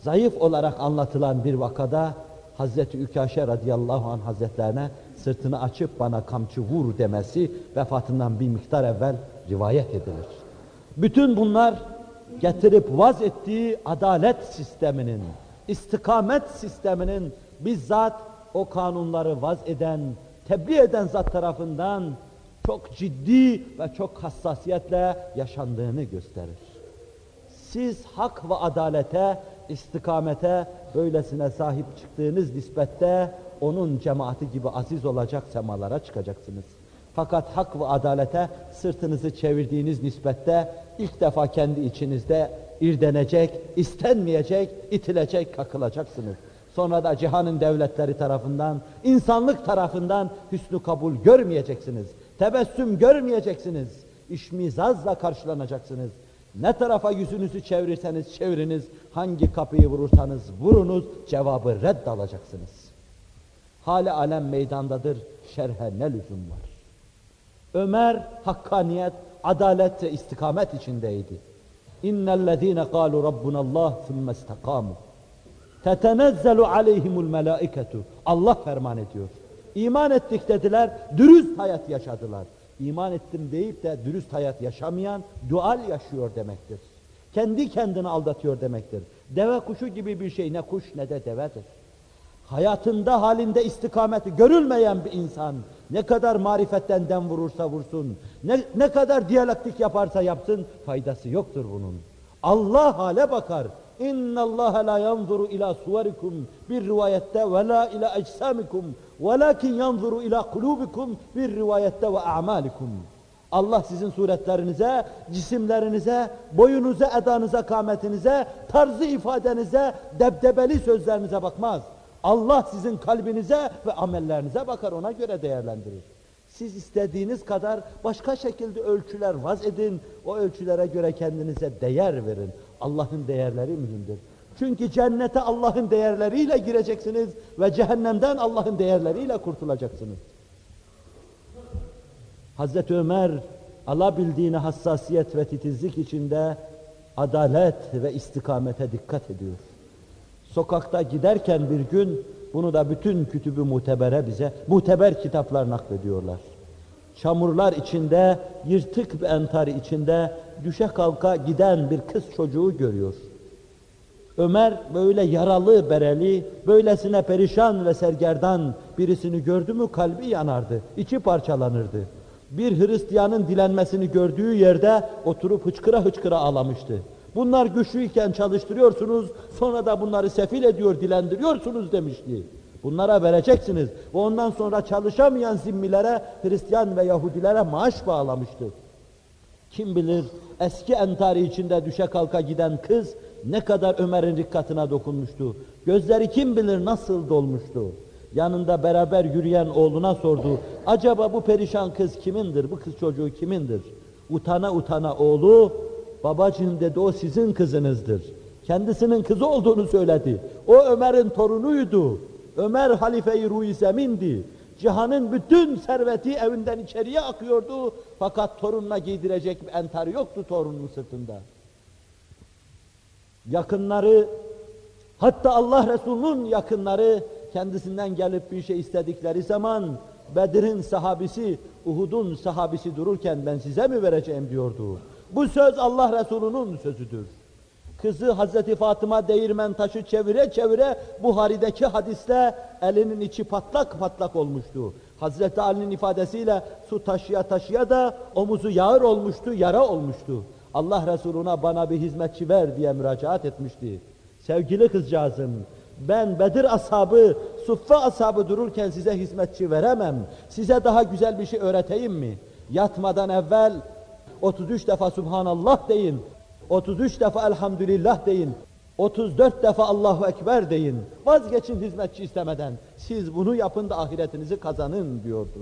zayıf olarak anlatılan bir vakada Hazreti Ükaşe radıyallahu anh hazretlerine sırtını açıp bana kamçı vur demesi vefatından bir miktar evvel rivayet edilir. Bütün bunlar getirip vaz ettiği adalet sisteminin, istikamet sisteminin bizzat o kanunları vaz eden, tebliğ eden zat tarafından çok ciddi ve çok hassasiyetle yaşandığını gösterir. Siz hak ve adalete, istikamete böylesine sahip çıktığınız nispette onun cemaati gibi aziz olacak semalara çıkacaksınız. Fakat hak ve adalete sırtınızı çevirdiğiniz nispette ilk defa kendi içinizde irdenecek, istenmeyecek, itilecek, kakılacaksınız. Sonra da cihanın devletleri tarafından, insanlık tarafından hüsnü kabul görmeyeceksiniz. Tebessüm görmeyeceksiniz. İşmizazla karşılanacaksınız. Ne tarafa yüzünüzü çevirirseniz çeviriniz, hangi kapıyı vurursanız vurunuz, cevabı red alacaksınız. Hali alem meydandadır, şerhe ne lüzum var? Ömer hakkaniyet, adalet ve istikamet içindeydi. İnnellezîne kâlu rabbunallah thumme istekâmu. Tetenezzelu aleyhimul melâiketu. Allah ferman ediyor. İman ettik dediler, dürüst hayat yaşadılar. İman ettim deyip de dürüst hayat yaşamayan dual yaşıyor demektir. Kendi kendini aldatıyor demektir. Deve kuşu gibi bir şey ne kuş ne de devedir. Hayatında halinde istikameti görülmeyen bir insan ne kadar marifetten dem vurursa vursun, ne, ne kadar diyalektik yaparsa yapsın faydası yoktur bunun. Allah hale bakar. İnna Allah la yanzuru ila suverikum bir rivayette ve la ila eczamikum velakin yanzuru ila kulubikum bir rivayette ve a'malikum. Allah sizin suretlerinize, cisimlerinize, boyunuza, edanıza, kametinize, tarzı ifadenize, debdebeli sözlerinize bakmaz. Allah sizin kalbinize ve amellerinize bakar, ona göre değerlendirir. Siz istediğiniz kadar başka şekilde ölçüler vaz edin, o ölçülere göre kendinize değer verin. Allah'ın değerleri mühimdir. Çünkü cennete Allah'ın değerleriyle gireceksiniz ve cehennemden Allah'ın değerleriyle kurtulacaksınız. Hazreti Ömer alabildiğine hassasiyet ve titizlik içinde adalet ve istikamete dikkat ediyor. Sokakta giderken bir gün bunu da bütün kütübü mutebere bize, muteber kitaplar naklediyorlar. Çamurlar içinde, yırtık bir entar içinde düşe kalka giden bir kız çocuğu görüyor. Ömer böyle yaralı, bereli, böylesine perişan ve sergerdan birisini gördü mü kalbi yanardı, içi parçalanırdı. Bir Hristiyanın dilenmesini gördüğü yerde oturup hıçkıra hıçkıra ağlamıştı. Bunlar güçlüyken çalıştırıyorsunuz, sonra da bunları sefil ediyor, dilendiriyorsunuz demişti. Bunlara vereceksiniz. Ve ondan sonra çalışamayan zimmilere, Hristiyan ve Yahudilere maaş bağlamıştı. Kim bilir eski entari içinde düşe kalka giden kız ne kadar Ömer'in rikkatına dokunmuştu. Gözleri kim bilir nasıl dolmuştu. Yanında beraber yürüyen oğluna sordu. Acaba bu perişan kız kimindir? Bu kız çocuğu kimindir? Utana utana oğlu, babacığım dedi o sizin kızınızdır. Kendisinin kızı olduğunu söyledi. O Ömer'in torunuydu. Ömer halife-i ruh zemindi. Cihanın bütün serveti evinden içeriye akıyordu. Fakat torununa giydirecek bir entar yoktu torunun sırtında. Yakınları, hatta Allah Resulü'nün yakınları kendisinden gelip bir şey istedikleri zaman Bedir'in sahabisi, Uhud'un sahabisi dururken ben size mi vereceğim diyordu. Bu söz Allah Resulü'nün sözüdür. Kızı Hazreti Fatıma değirmen taşı çevire çevire Buhari'deki hadiste elinin içi patlak patlak olmuştu. Hazreti Ali'nin ifadesiyle su taşıya taşıya da omuzu yağır olmuştu, yara olmuştu. Allah Resuluna bana bir hizmetçi ver diye müracaat etmişti. Sevgili kızcağızım, ben Bedir ashabı, Suffa ashabı dururken size hizmetçi veremem. Size daha güzel bir şey öğreteyim mi? Yatmadan evvel 33 defa Subhanallah deyin, 33 defa Elhamdülillah deyin, 34 defa Allahu Ekber deyin. Vazgeçin hizmetçi istemeden. Siz bunu yapın da ahiretinizi kazanın diyordu.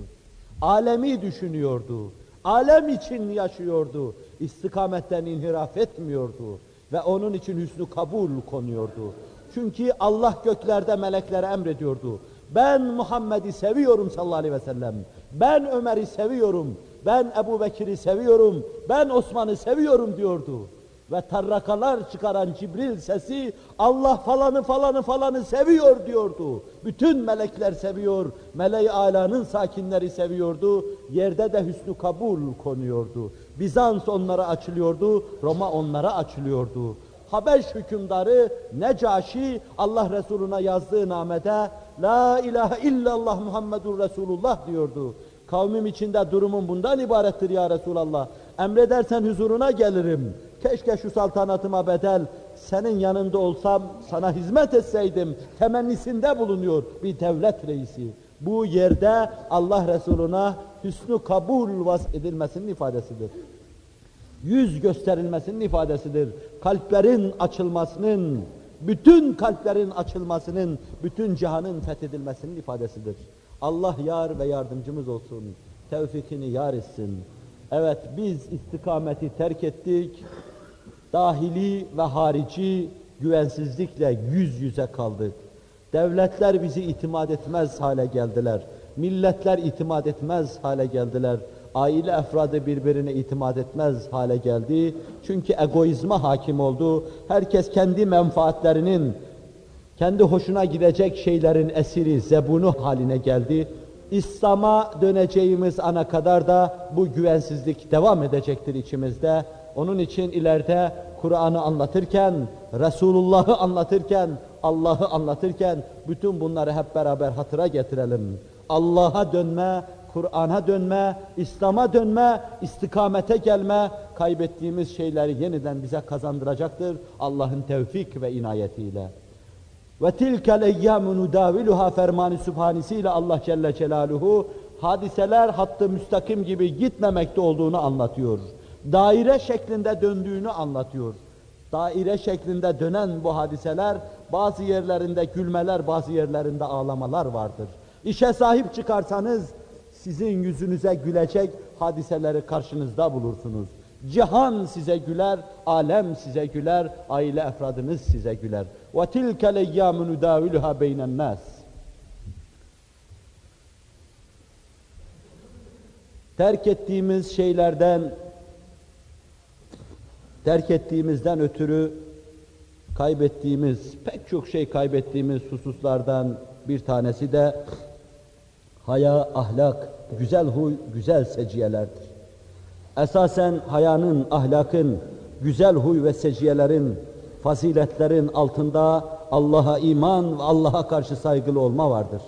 Alemi düşünüyordu. Alem için yaşıyordu. İstikametten inhiraf etmiyordu. Ve onun için hüsnü kabul konuyordu. Çünkü Allah göklerde meleklere emrediyordu. Ben Muhammed'i seviyorum sallallahu aleyhi ve sellem. Ben Ömer'i seviyorum. Ben Ebu Bekir'i seviyorum. Ben Osman'ı seviyorum diyordu ve tarrakalar çıkaran Cibril sesi Allah falanı falanı falanı seviyor diyordu. Bütün melekler seviyor, meleği alanın sakinleri seviyordu. Yerde de hüsnü kabul konuyordu. Bizans onlara açılıyordu, Roma onlara açılıyordu. Habeş hükümdarı Necaşi Allah Resuluna yazdığı namede La ilahe illallah Muhammedur Resulullah diyordu. Kavmim içinde durumum bundan ibarettir ya Resulallah. Emredersen huzuruna gelirim. Keşke şu saltanatıma bedel senin yanında olsam, sana hizmet etseydim temennisinde bulunuyor bir devlet reisi. Bu yerde Allah Resuluna hüsnü kabul vas edilmesinin ifadesidir. Yüz gösterilmesinin ifadesidir. Kalplerin açılmasının, bütün kalplerin açılmasının, bütün cihanın fethedilmesinin ifadesidir. Allah yar ve yardımcımız olsun. Tevfikini yar etsin. Evet biz istikameti terk ettik. Dahili ve harici güvensizlikle yüz yüze kaldık. Devletler bizi itimat etmez hale geldiler. Milletler itimat etmez hale geldiler. Aile efradı birbirine itimat etmez hale geldi. Çünkü egoizma hakim oldu. Herkes kendi menfaatlerinin, kendi hoşuna gidecek şeylerin esiri, zebunu haline geldi. İslam'a döneceğimiz ana kadar da bu güvensizlik devam edecektir içimizde. Onun için ileride Kur'an'ı anlatırken, Resulullah'ı anlatırken, Allah'ı anlatırken bütün bunları hep beraber hatıra getirelim. Allah'a dönme, Kur'an'a dönme, İslam'a dönme, istikamete gelme, kaybettiğimiz şeyleri yeniden bize kazandıracaktır Allah'ın tevfik ve inayetiyle. Ve tilkel eyyamu nudaviluha fermanı sübhanesiyle Allah Celle Celaluhu hadiseler hattı müstakim gibi gitmemekte olduğunu anlatıyor Daire şeklinde döndüğünü anlatıyor. Daire şeklinde dönen bu hadiseler bazı yerlerinde gülmeler, bazı yerlerinde ağlamalar vardır. İşe sahip çıkarsanız sizin yüzünüze gülecek hadiseleri karşınızda bulursunuz. Cihan size güler, alem size güler, aile efradınız size güler. وَتِلْكَ الْاَيَّامُ نُدَاوِلُهَا بَيْنَ النَّاسِ Terk ettiğimiz şeylerden, terk ettiğimizden ötürü kaybettiğimiz, pek çok şey kaybettiğimiz hususlardan bir tanesi de haya, ahlak, güzel huy, güzel seciyelerdir. Esasen hayanın, ahlakın, güzel huy ve seciyelerin, faziletlerin altında Allah'a iman ve Allah'a karşı saygılı olma vardır.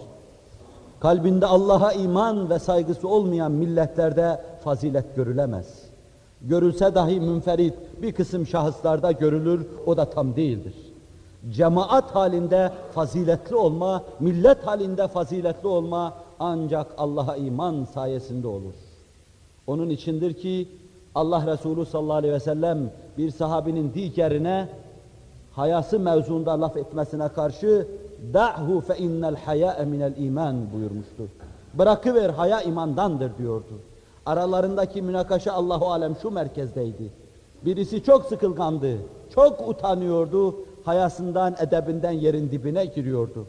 Kalbinde Allah'a iman ve saygısı olmayan milletlerde fazilet görülemez. Görülse dahi münferit bir kısım şahıslarda görülür, o da tam değildir. Cemaat halinde faziletli olma, millet halinde faziletli olma ancak Allah'a iman sayesinde olur. Onun içindir ki Allah Resulü sallallahu aleyhi ve sellem bir sahabinin diğerine hayası mevzuunda laf etmesine karşı da'hu fe innel haya'e minel iman buyurmuştur. Bırakıver haya imandandır diyordu. Aralarındaki münakaşa Allahu alem şu merkezdeydi. Birisi çok sıkılgandı, çok utanıyordu, hayasından, edebinden yerin dibine giriyordu.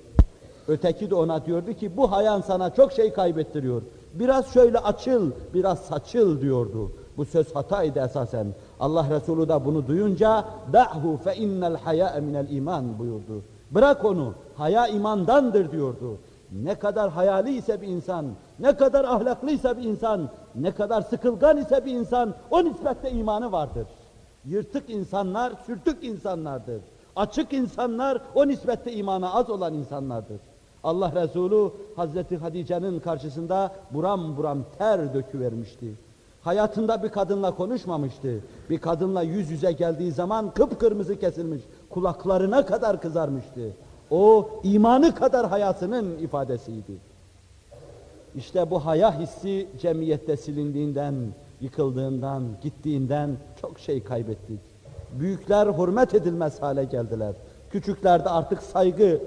Öteki de ona diyordu ki bu hayan sana çok şey kaybettiriyor. Biraz şöyle açıl, biraz saçıl diyordu. Bu söz hataydı esasen. Allah Resulü de bunu duyunca da'hu fe innel haya minel iman buyurdu. Bırak onu, haya imandandır diyordu. Ne kadar hayali ise bir insan, ne kadar ahlaklıysa bir insan, ne kadar sıkılgan ise bir insan, o nispette imanı vardır. Yırtık insanlar, sürtük insanlardır. Açık insanlar, o nispette imana az olan insanlardır. Allah Resulü Hazreti Hatice'nin karşısında buram buram ter döküvermişti. Hayatında bir kadınla konuşmamıştı. Bir kadınla yüz yüze geldiği zaman kıpkırmızı kesilmiş, kulaklarına kadar kızarmıştı. O imanı kadar hayatının ifadesiydi. İşte bu haya hissi cemiyette silindiğinden, yıkıldığından, gittiğinden çok şey kaybettik. Büyükler hürmet edilmez hale geldiler. Küçüklerde artık saygı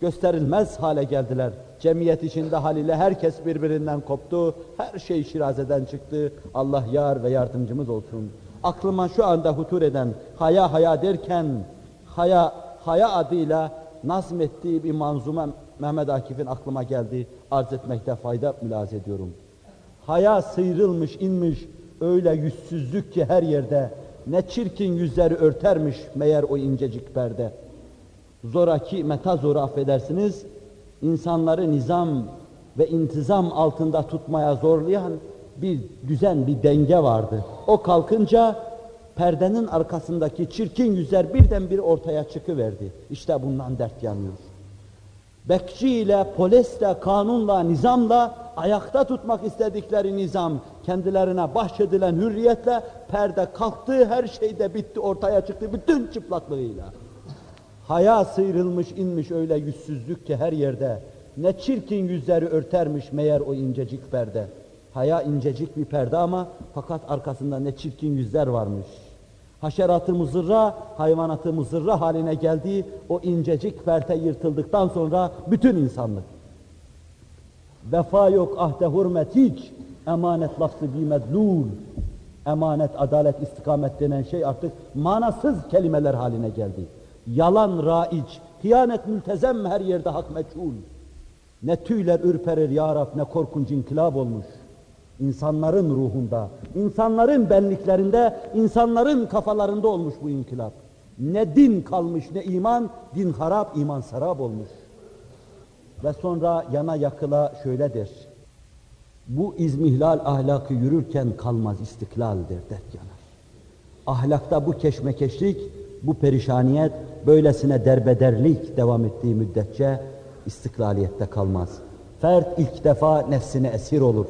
gösterilmez hale geldiler. Cemiyet içinde haliyle herkes birbirinden koptu. Her şey şirazeden çıktı. Allah yar ve yardımcımız olsun. Aklıma şu anda hutur eden haya haya derken haya haya adıyla nazmettiği bir manzume Mehmet Akif'in aklıma geldi. Arz etmekte fayda mülaz ediyorum. Haya sıyrılmış inmiş öyle yüzsüzlük ki her yerde ne çirkin yüzleri örtermiş meğer o incecik perde. Zoraki meta zoru affedersiniz insanları nizam ve intizam altında tutmaya zorlayan bir düzen, bir denge vardı. O kalkınca perdenin arkasındaki çirkin yüzler birdenbire ortaya çıkıverdi. İşte bundan dert yanıyor. Bekçi ile, polisle, kanunla, nizamla ayakta tutmak istedikleri nizam, kendilerine bahşedilen hürriyetle perde kalktı, her şey de bitti, ortaya çıktı bütün çıplaklığıyla. Haya sıyrılmış inmiş öyle yüzsüzlük ki her yerde. Ne çirkin yüzleri örtermiş meğer o incecik perde. Haya incecik bir perde ama fakat arkasında ne çirkin yüzler varmış. Haşeratı muzırra, hayvanatı muzırra haline geldiği o incecik perde yırtıldıktan sonra bütün insanlık. Vefa yok, ahde hürmet hiç, emanet lafzı bir medlul. Emanet, adalet, istikamet denen şey artık manasız kelimeler haline geldi. Yalan raiç, hıyanet mültezem her yerde hak meçhul. Ne tüyler ürperir ya Rab, ne korkunç inkılap olmuş. İnsanların ruhunda, insanların benliklerinde, insanların kafalarında olmuş bu inkılap. Ne din kalmış ne iman, din harap, iman sarap olmuş. Ve sonra yana yakıla şöyle der. Bu izmihlal ahlakı yürürken kalmaz istiklaldir dert yanar. Ahlakta bu keşmekeşlik, bu perişaniyet, böylesine derbederlik devam ettiği müddetçe istiklaliyette kalmaz. Fert ilk defa nefsine esir olur.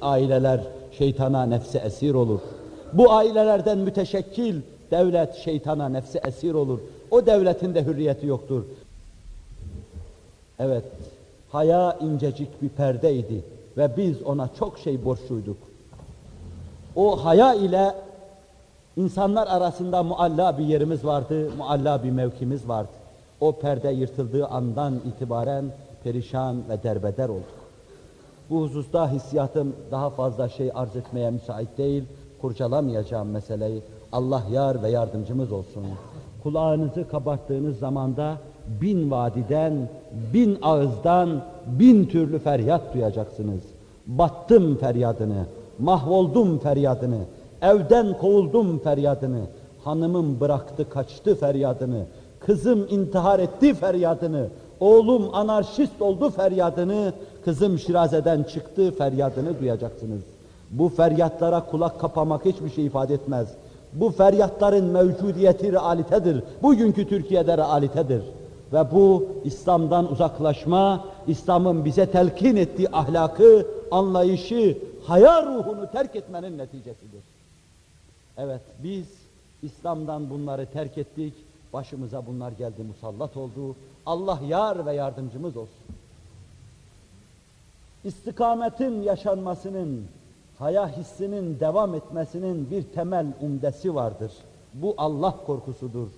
Aileler şeytana nefse esir olur. Bu ailelerden müteşekkil devlet şeytana nefse esir olur. O devletin de hürriyeti yoktur. Evet, haya incecik bir perdeydi ve biz ona çok şey borçluyduk. O haya ile insanlar arasında mualla bir yerimiz vardı, mualla bir mevkimiz vardı. O perde yırtıldığı andan itibaren perişan ve derbeder olduk. Bu hususta hissiyatım daha fazla şey arz etmeye müsait değil, kurcalamayacağım meseleyi. Allah yar ve yardımcımız olsun. Kulağınızı kabarttığınız zamanda bin vadiden, bin ağızdan, bin türlü feryat duyacaksınız. Battım feryadını, mahvoldum feryadını, evden kovuldum feryadını, hanımım bıraktı kaçtı feryadını, kızım intihar etti feryadını, oğlum anarşist oldu feryadını, kızım şirazeden çıktı feryadını duyacaksınız. Bu feryatlara kulak kapamak hiçbir şey ifade etmez. Bu feryatların mevcudiyeti realitedir. Bugünkü Türkiye'de realitedir. Ve bu İslam'dan uzaklaşma, İslam'ın bize telkin ettiği ahlakı, anlayışı, haya ruhunu terk etmenin neticesidir. Evet biz İslam'dan bunları terk ettik, başımıza bunlar geldi musallat oldu. Allah yar ve yardımcımız olsun. İstikametin yaşanmasının, haya hissinin devam etmesinin bir temel umdesi vardır. Bu Allah korkusudur.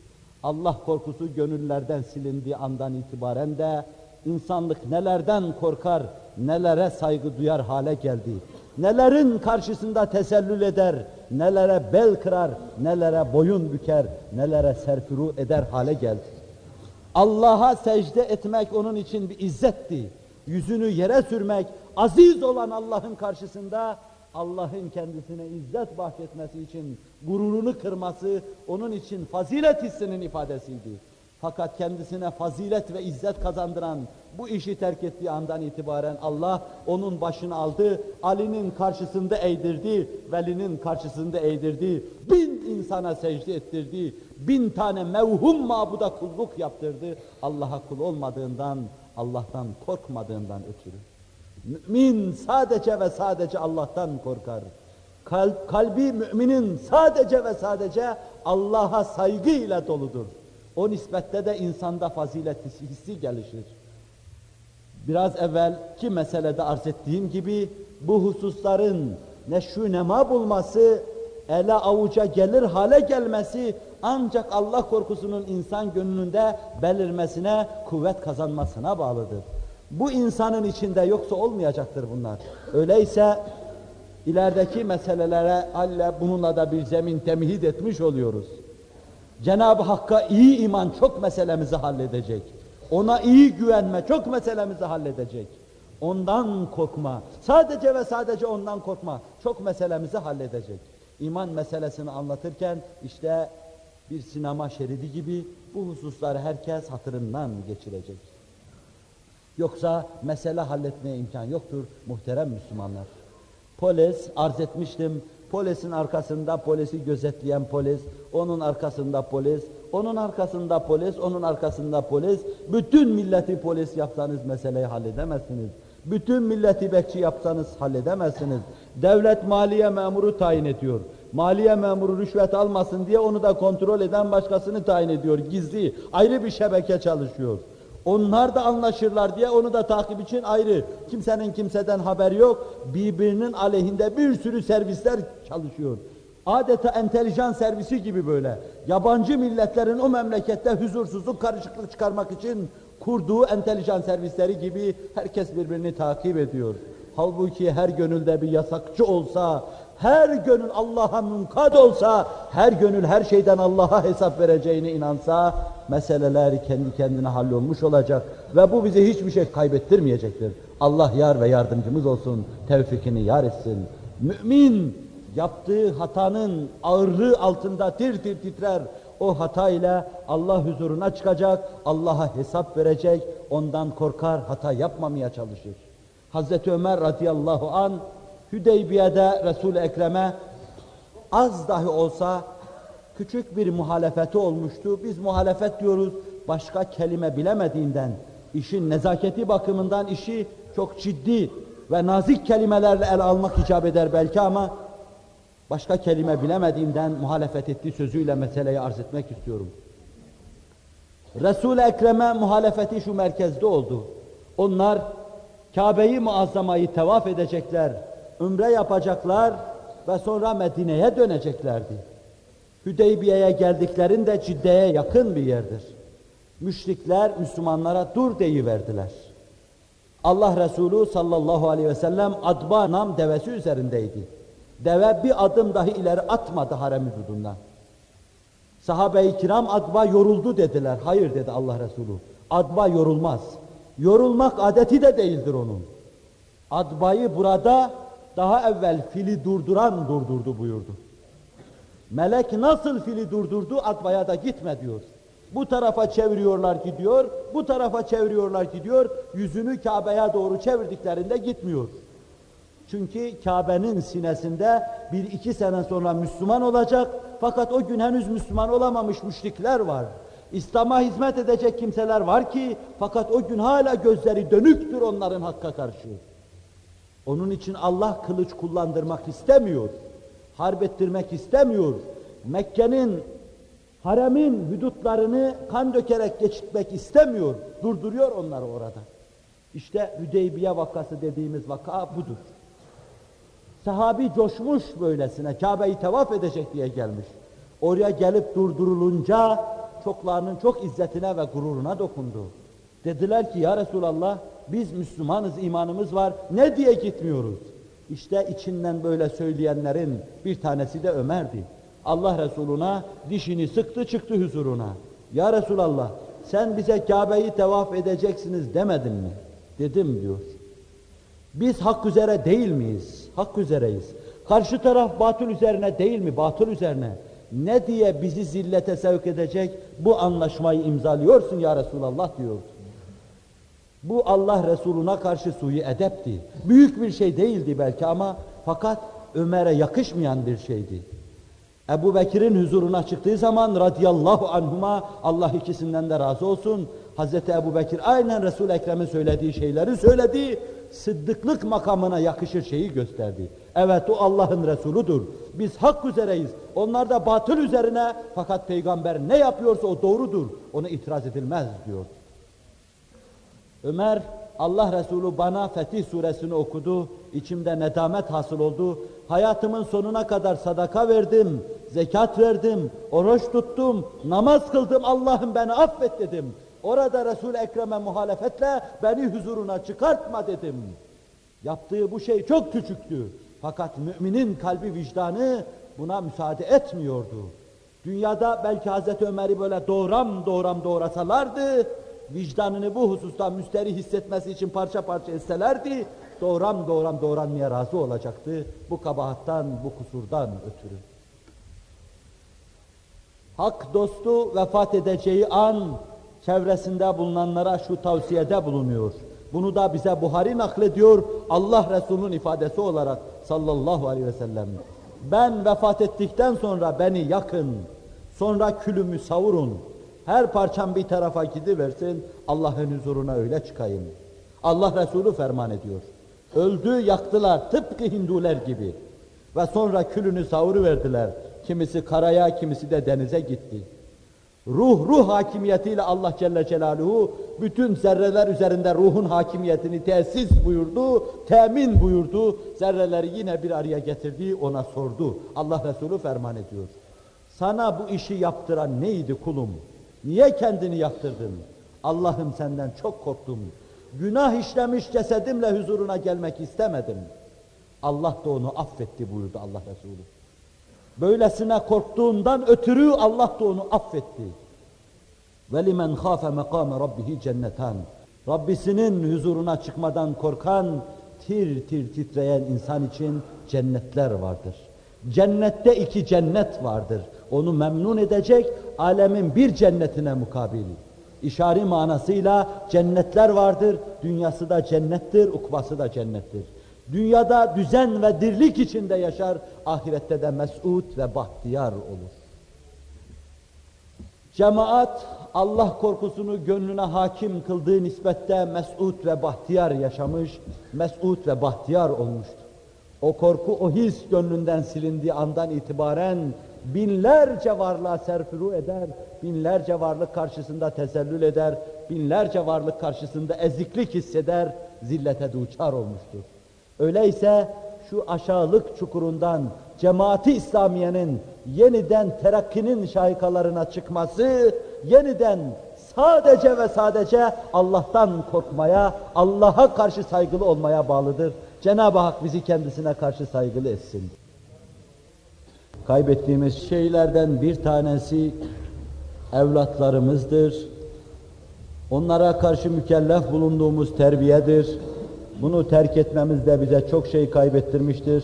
Allah korkusu gönüllerden silindiği andan itibaren de insanlık nelerden korkar, nelere saygı duyar hale geldi. Nelerin karşısında tesellül eder, nelere bel kırar, nelere boyun büker, nelere serfuru eder hale geldi. Allah'a secde etmek onun için bir izzetti. Yüzünü yere sürmek, aziz olan Allah'ın karşısında Allah'ın kendisine izzet bahşetmesi için gururunu kırması onun için fazilet hissinin ifadesiydi. Fakat kendisine fazilet ve izzet kazandıran bu işi terk ettiği andan itibaren Allah onun başını aldı, Ali'nin karşısında eğdirdi, Veli'nin karşısında eğdirdi, bin insana secde ettirdi, bin tane mevhum mabuda kulluk yaptırdı. Allah'a kul olmadığından, Allah'tan korkmadığından ötürü. Mümin sadece ve sadece Allah'tan korkar. Kalp, kalbi müminin sadece ve sadece Allah'a saygı ile doludur. O nispette de insanda fazilet hissi gelişir. Biraz evvelki meselede arz ettiğim gibi bu hususların neşru nema bulması, ele avuca gelir hale gelmesi ancak Allah korkusunun insan gönlünde belirmesine, kuvvet kazanmasına bağlıdır. Bu insanın içinde yoksa olmayacaktır bunlar. Öyleyse ilerideki meselelere halle bununla da bir zemin temhid etmiş oluyoruz. Cenab-ı Hakk'a iyi iman çok meselemizi halledecek. Ona iyi güvenme çok meselemizi halledecek. Ondan korkma, sadece ve sadece ondan korkma çok meselemizi halledecek. İman meselesini anlatırken işte bir sinema şeridi gibi bu hususları herkes hatırından geçirecek. Yoksa mesele halletmeye imkan yoktur muhterem Müslümanlar. Polis, arz etmiştim, polisin arkasında polisi gözetleyen polis, onun arkasında polis, onun arkasında polis, onun arkasında polis. Bütün milleti polis yapsanız meseleyi halledemezsiniz. Bütün milleti bekçi yapsanız halledemezsiniz. Devlet maliye memuru tayin ediyor. Maliye memuru rüşvet almasın diye onu da kontrol eden başkasını tayin ediyor. Gizli, ayrı bir şebeke çalışıyor. Onlar da anlaşırlar diye onu da takip için ayrı. Kimsenin kimseden haberi yok. Birbirinin aleyhinde bir sürü servisler çalışıyor. Adeta entelijan servisi gibi böyle. Yabancı milletlerin o memlekette huzursuzluk, karışıklık çıkarmak için kurduğu entelijan servisleri gibi herkes birbirini takip ediyor. Halbuki her gönülde bir yasakçı olsa, her gönül Allah'a munkad olsa, her gönül her şeyden Allah'a hesap vereceğine inansa, meseleler kendi kendine hallolmuş olacak ve bu bize hiçbir şey kaybettirmeyecektir. Allah yar ve yardımcımız olsun, tevfikini yar etsin. Mümin yaptığı hatanın ağırlığı altında tir tir titrer. O hata ile Allah huzuruna çıkacak, Allah'a hesap verecek, ondan korkar, hata yapmamaya çalışır. Hazreti Ömer radıyallahu an Hüdeybiye'de Resul-i Ekrem'e az dahi olsa küçük bir muhalefeti olmuştu. Biz muhalefet diyoruz başka kelime bilemediğinden, işin nezaketi bakımından işi çok ciddi ve nazik kelimelerle ele almak icap eder belki ama başka kelime bilemediğimden muhalefet ettiği sözüyle meseleyi arz etmek istiyorum. Resul-i Ekrem'e muhalefeti şu merkezde oldu. Onlar Kabe'yi muazzamayı tevaf edecekler, ümre yapacaklar ve sonra Medine'ye döneceklerdi. Hüdeybiye'ye geldiklerinde Cidde'ye yakın bir yerdir. Müşrikler Müslümanlara dur deyiverdiler. Allah Resulü sallallahu aleyhi ve sellem adba nam devesi üzerindeydi. Deve bir adım dahi ileri atmadı harem hududundan. Sahabe-i kiram adba yoruldu dediler. Hayır dedi Allah Resulü. Adba yorulmaz. Yorulmak adeti de değildir onun. Adbayı burada daha evvel fili durduran durdurdu buyurdu. Melek nasıl fili durdurdu adbaya da gitme diyor. Bu tarafa çeviriyorlar gidiyor, bu tarafa çeviriyorlar gidiyor, yüzünü Kabe'ye doğru çevirdiklerinde gitmiyor. Çünkü Kabe'nin sinesinde bir iki sene sonra Müslüman olacak fakat o gün henüz Müslüman olamamış müşrikler var. İslam'a hizmet edecek kimseler var ki fakat o gün hala gözleri dönüktür onların hakka karşı. Onun için Allah kılıç kullandırmak istemiyor. Harp ettirmek istemiyor. Mekke'nin, haremin hüdutlarını kan dökerek geçitmek istemiyor. Durduruyor onları orada. İşte Hüdeybiye vakası dediğimiz vaka budur. Sahabi coşmuş böylesine, Kabe'yi tevaf edecek diye gelmiş. Oraya gelip durdurulunca çoklarının çok izzetine ve gururuna dokundu. Dediler ki ya Resulallah biz Müslümanız, imanımız var, ne diye gitmiyoruz? İşte içinden böyle söyleyenlerin bir tanesi de Ömer'di. Allah Resuluna dişini sıktı çıktı huzuruna. Ya Resulallah sen bize Kabe'yi tevaf edeceksiniz demedin mi? Dedim diyor. Biz hak üzere değil miyiz? Hak üzereyiz. Karşı taraf batıl üzerine değil mi? Batıl üzerine. Ne diye bizi zillete sevk edecek bu anlaşmayı imzalıyorsun ya Resulallah diyor. Bu Allah Resuluna karşı suyu edepti. Büyük bir şey değildi belki ama fakat Ömer'e yakışmayan bir şeydi. Ebu Bekir'in huzuruna çıktığı zaman radıyallahu anhuma Allah ikisinden de razı olsun. Hazreti Ebu Bekir aynen Resul-i Ekrem'in söylediği şeyleri söyledi sıddıklık makamına yakışır şeyi gösterdi. Evet o Allah'ın Resuludur. Biz hak üzereyiz. Onlar da batıl üzerine fakat peygamber ne yapıyorsa o doğrudur. Ona itiraz edilmez diyor. Ömer Allah Resulü bana Fetih suresini okudu. İçimde nedamet hasıl oldu. Hayatımın sonuna kadar sadaka verdim, zekat verdim, oruç tuttum, namaz kıldım. Allah'ım beni affet dedim. Orada Resul Ekrem'e muhalefetle beni huzuruna çıkartma dedim. Yaptığı bu şey çok küçüktü. Fakat müminin kalbi vicdanı buna müsaade etmiyordu. Dünyada belki Hazreti Ömer'i böyle doğram doğram doğrasalardı, vicdanını bu hususta müsteri hissetmesi için parça parça etselerdi, doğram doğram doğranmaya razı olacaktı. Bu kabahattan, bu kusurdan ötürü. Hak dostu vefat edeceği an, çevresinde bulunanlara şu tavsiyede bulunuyor. Bunu da bize Buhari naklediyor, Allah Resulü'nün ifadesi olarak sallallahu aleyhi ve sellem. Ben vefat ettikten sonra beni yakın, sonra külümü savurun, her parçam bir tarafa gidiversin, Allah'ın huzuruna öyle çıkayım. Allah Resulü ferman ediyor. Öldü, yaktılar, tıpkı Hinduler gibi. Ve sonra külünü savuru verdiler. Kimisi karaya, kimisi de denize gitti. Ruh, ruh hakimiyetiyle Allah Celle Celaluhu bütün zerreler üzerinde ruhun hakimiyetini tesis buyurdu, temin buyurdu. Zerreleri yine bir araya getirdi, ona sordu. Allah Resulü ferman ediyor. Sana bu işi yaptıran neydi kulum? Niye kendini yaptırdın? Allah'ım senden çok korktum. Günah işlemiş cesedimle huzuruna gelmek istemedim. Allah da onu affetti buyurdu Allah Resulü. Böylesine korktuğundan ötürü Allah da onu affetti. وَلِمَنْ خَافَ مَقَامَ رَبِّهِ cennetan. Rabbisinin huzuruna çıkmadan korkan, tir tir titreyen insan için cennetler vardır. Cennette iki cennet vardır. Onu memnun edecek alemin bir cennetine mukabil. İşari manasıyla cennetler vardır. Dünyası da cennettir, ukbası da cennettir. Dünyada düzen ve dirlik içinde yaşar, ahirette de mesut ve bahtiyar olur. Cemaat Allah korkusunu gönlüne hakim kıldığı nispette mesut ve bahtiyar yaşamış, mesut ve bahtiyar olmuştur. O korku, o his gönlünden silindiği andan itibaren binlerce varlığa serfuru eder, binlerce varlık karşısında tesellül eder, binlerce varlık karşısında eziklik hisseder, zillete duçar olmuştur. Öyleyse şu aşağılık çukurundan cemaati İslamiye'nin yeniden terakkinin şahikalarına çıkması, yeniden sadece ve sadece Allah'tan korkmaya, Allah'a karşı saygılı olmaya bağlıdır. Cenab-ı Hak bizi kendisine karşı saygılı etsin. Kaybettiğimiz şeylerden bir tanesi evlatlarımızdır. Onlara karşı mükellef bulunduğumuz terbiyedir. Bunu terk etmemiz de bize çok şey kaybettirmiştir.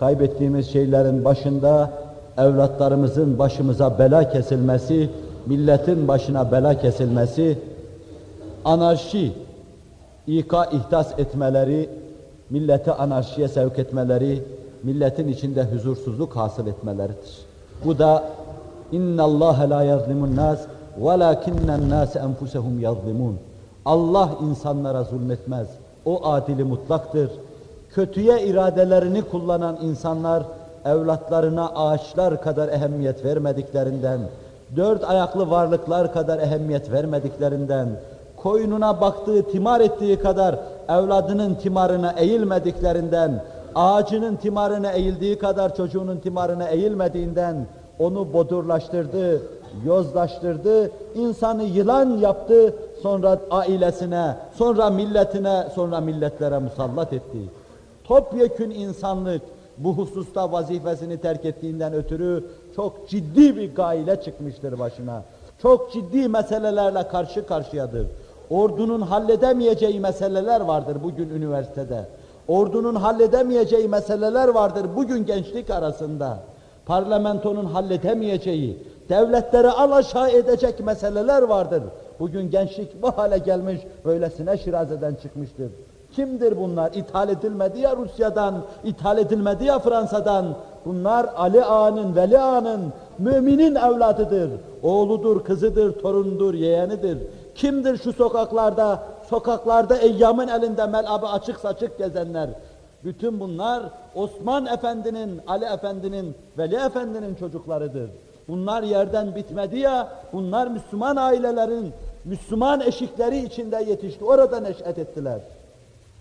Kaybettiğimiz şeylerin başında evlatlarımızın başımıza bela kesilmesi, milletin başına bela kesilmesi, anarşi, ika ihdas etmeleri, milleti anarşiye sevk etmeleri, milletin içinde huzursuzluk hasıl etmeleridir. Bu da اِنَّ اللّٰهَ لَا يَظْلِمُ النَّاسِ وَلَاكِنَّ النَّاسَ اَنْفُسَهُمْ يَظْلِمُونَ Allah insanlara zulmetmez. O adili mutlaktır. Kötüye iradelerini kullanan insanlar evlatlarına ağaçlar kadar ehemmiyet vermediklerinden, dört ayaklı varlıklar kadar ehemmiyet vermediklerinden, koynuna baktığı, timar ettiği kadar evladının timarına eğilmediklerinden, ağacının timarına eğildiği kadar çocuğunun timarına eğilmediğinden onu bodurlaştırdı, yozlaştırdı, insanı yılan yaptı, sonra ailesine, sonra milletine, sonra milletlere musallat etti. Topyekün insanlık bu hususta vazifesini terk ettiğinden ötürü çok ciddi bir gaile çıkmıştır başına. Çok ciddi meselelerle karşı karşıyadır. Ordunun halledemeyeceği meseleler vardır bugün üniversitede. Ordunun halledemeyeceği meseleler vardır bugün gençlik arasında. Parlamentonun halledemeyeceği, devletleri alaşağı edecek meseleler vardır. Bugün gençlik bu hale gelmiş, böylesine şirazeden çıkmıştır. Kimdir bunlar? İthal edilmedi ya Rusya'dan, ithal edilmedi ya Fransa'dan. Bunlar Ali Ağa'nın, Veli Ağa'nın, müminin evladıdır. Oğludur, kızıdır, torundur, yeğenidir. Kimdir şu sokaklarda sokaklarda eyyamın elinde melabı açık saçık gezenler, bütün bunlar Osman Efendi'nin, Ali Efendi'nin, Veli Efendi'nin çocuklarıdır. Bunlar yerden bitmedi ya, bunlar Müslüman ailelerin, Müslüman eşikleri içinde yetişti, orada neş'et ettiler.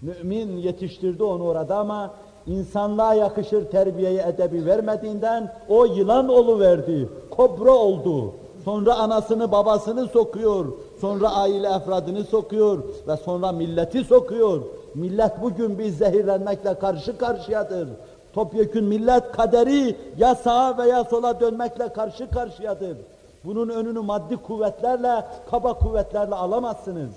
Mümin yetiştirdi onu orada ama insanlığa yakışır terbiyeyi, edebi vermediğinden o yılan olu verdi, kobra oldu. Sonra anasını babasını sokuyor, sonra aile efradını sokuyor ve sonra milleti sokuyor. Millet bugün bir zehirlenmekle karşı karşıyadır. Topyekün millet kaderi ya sağa veya sola dönmekle karşı karşıyadır. Bunun önünü maddi kuvvetlerle, kaba kuvvetlerle alamazsınız.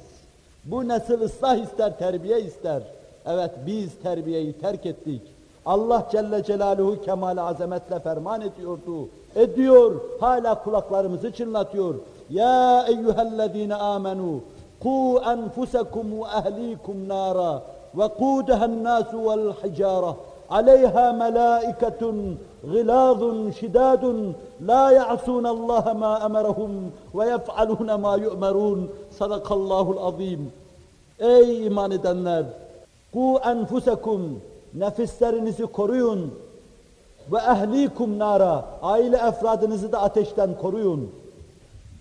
Bu nesil ıslah ister, terbiye ister. Evet biz terbiyeyi terk ettik. Allah Celle Celaluhu kemal azametle ferman ediyordu. Ediyor, hala kulaklarımızı çınlatıyor. Ya eyyühellezine amenu ku enfusekum ve ehlikum nara ve kudehen nasu vel hicara عليها ملائكة غلاظ شداد لا يعصون الله ما أمرهم ويفعلون ما يؤمرون صدق الله العظيم Ey iman edenler! Ku enfusekum nefislerinizi koruyun ve ehlikum nara aile efradınızı da ateşten koruyun.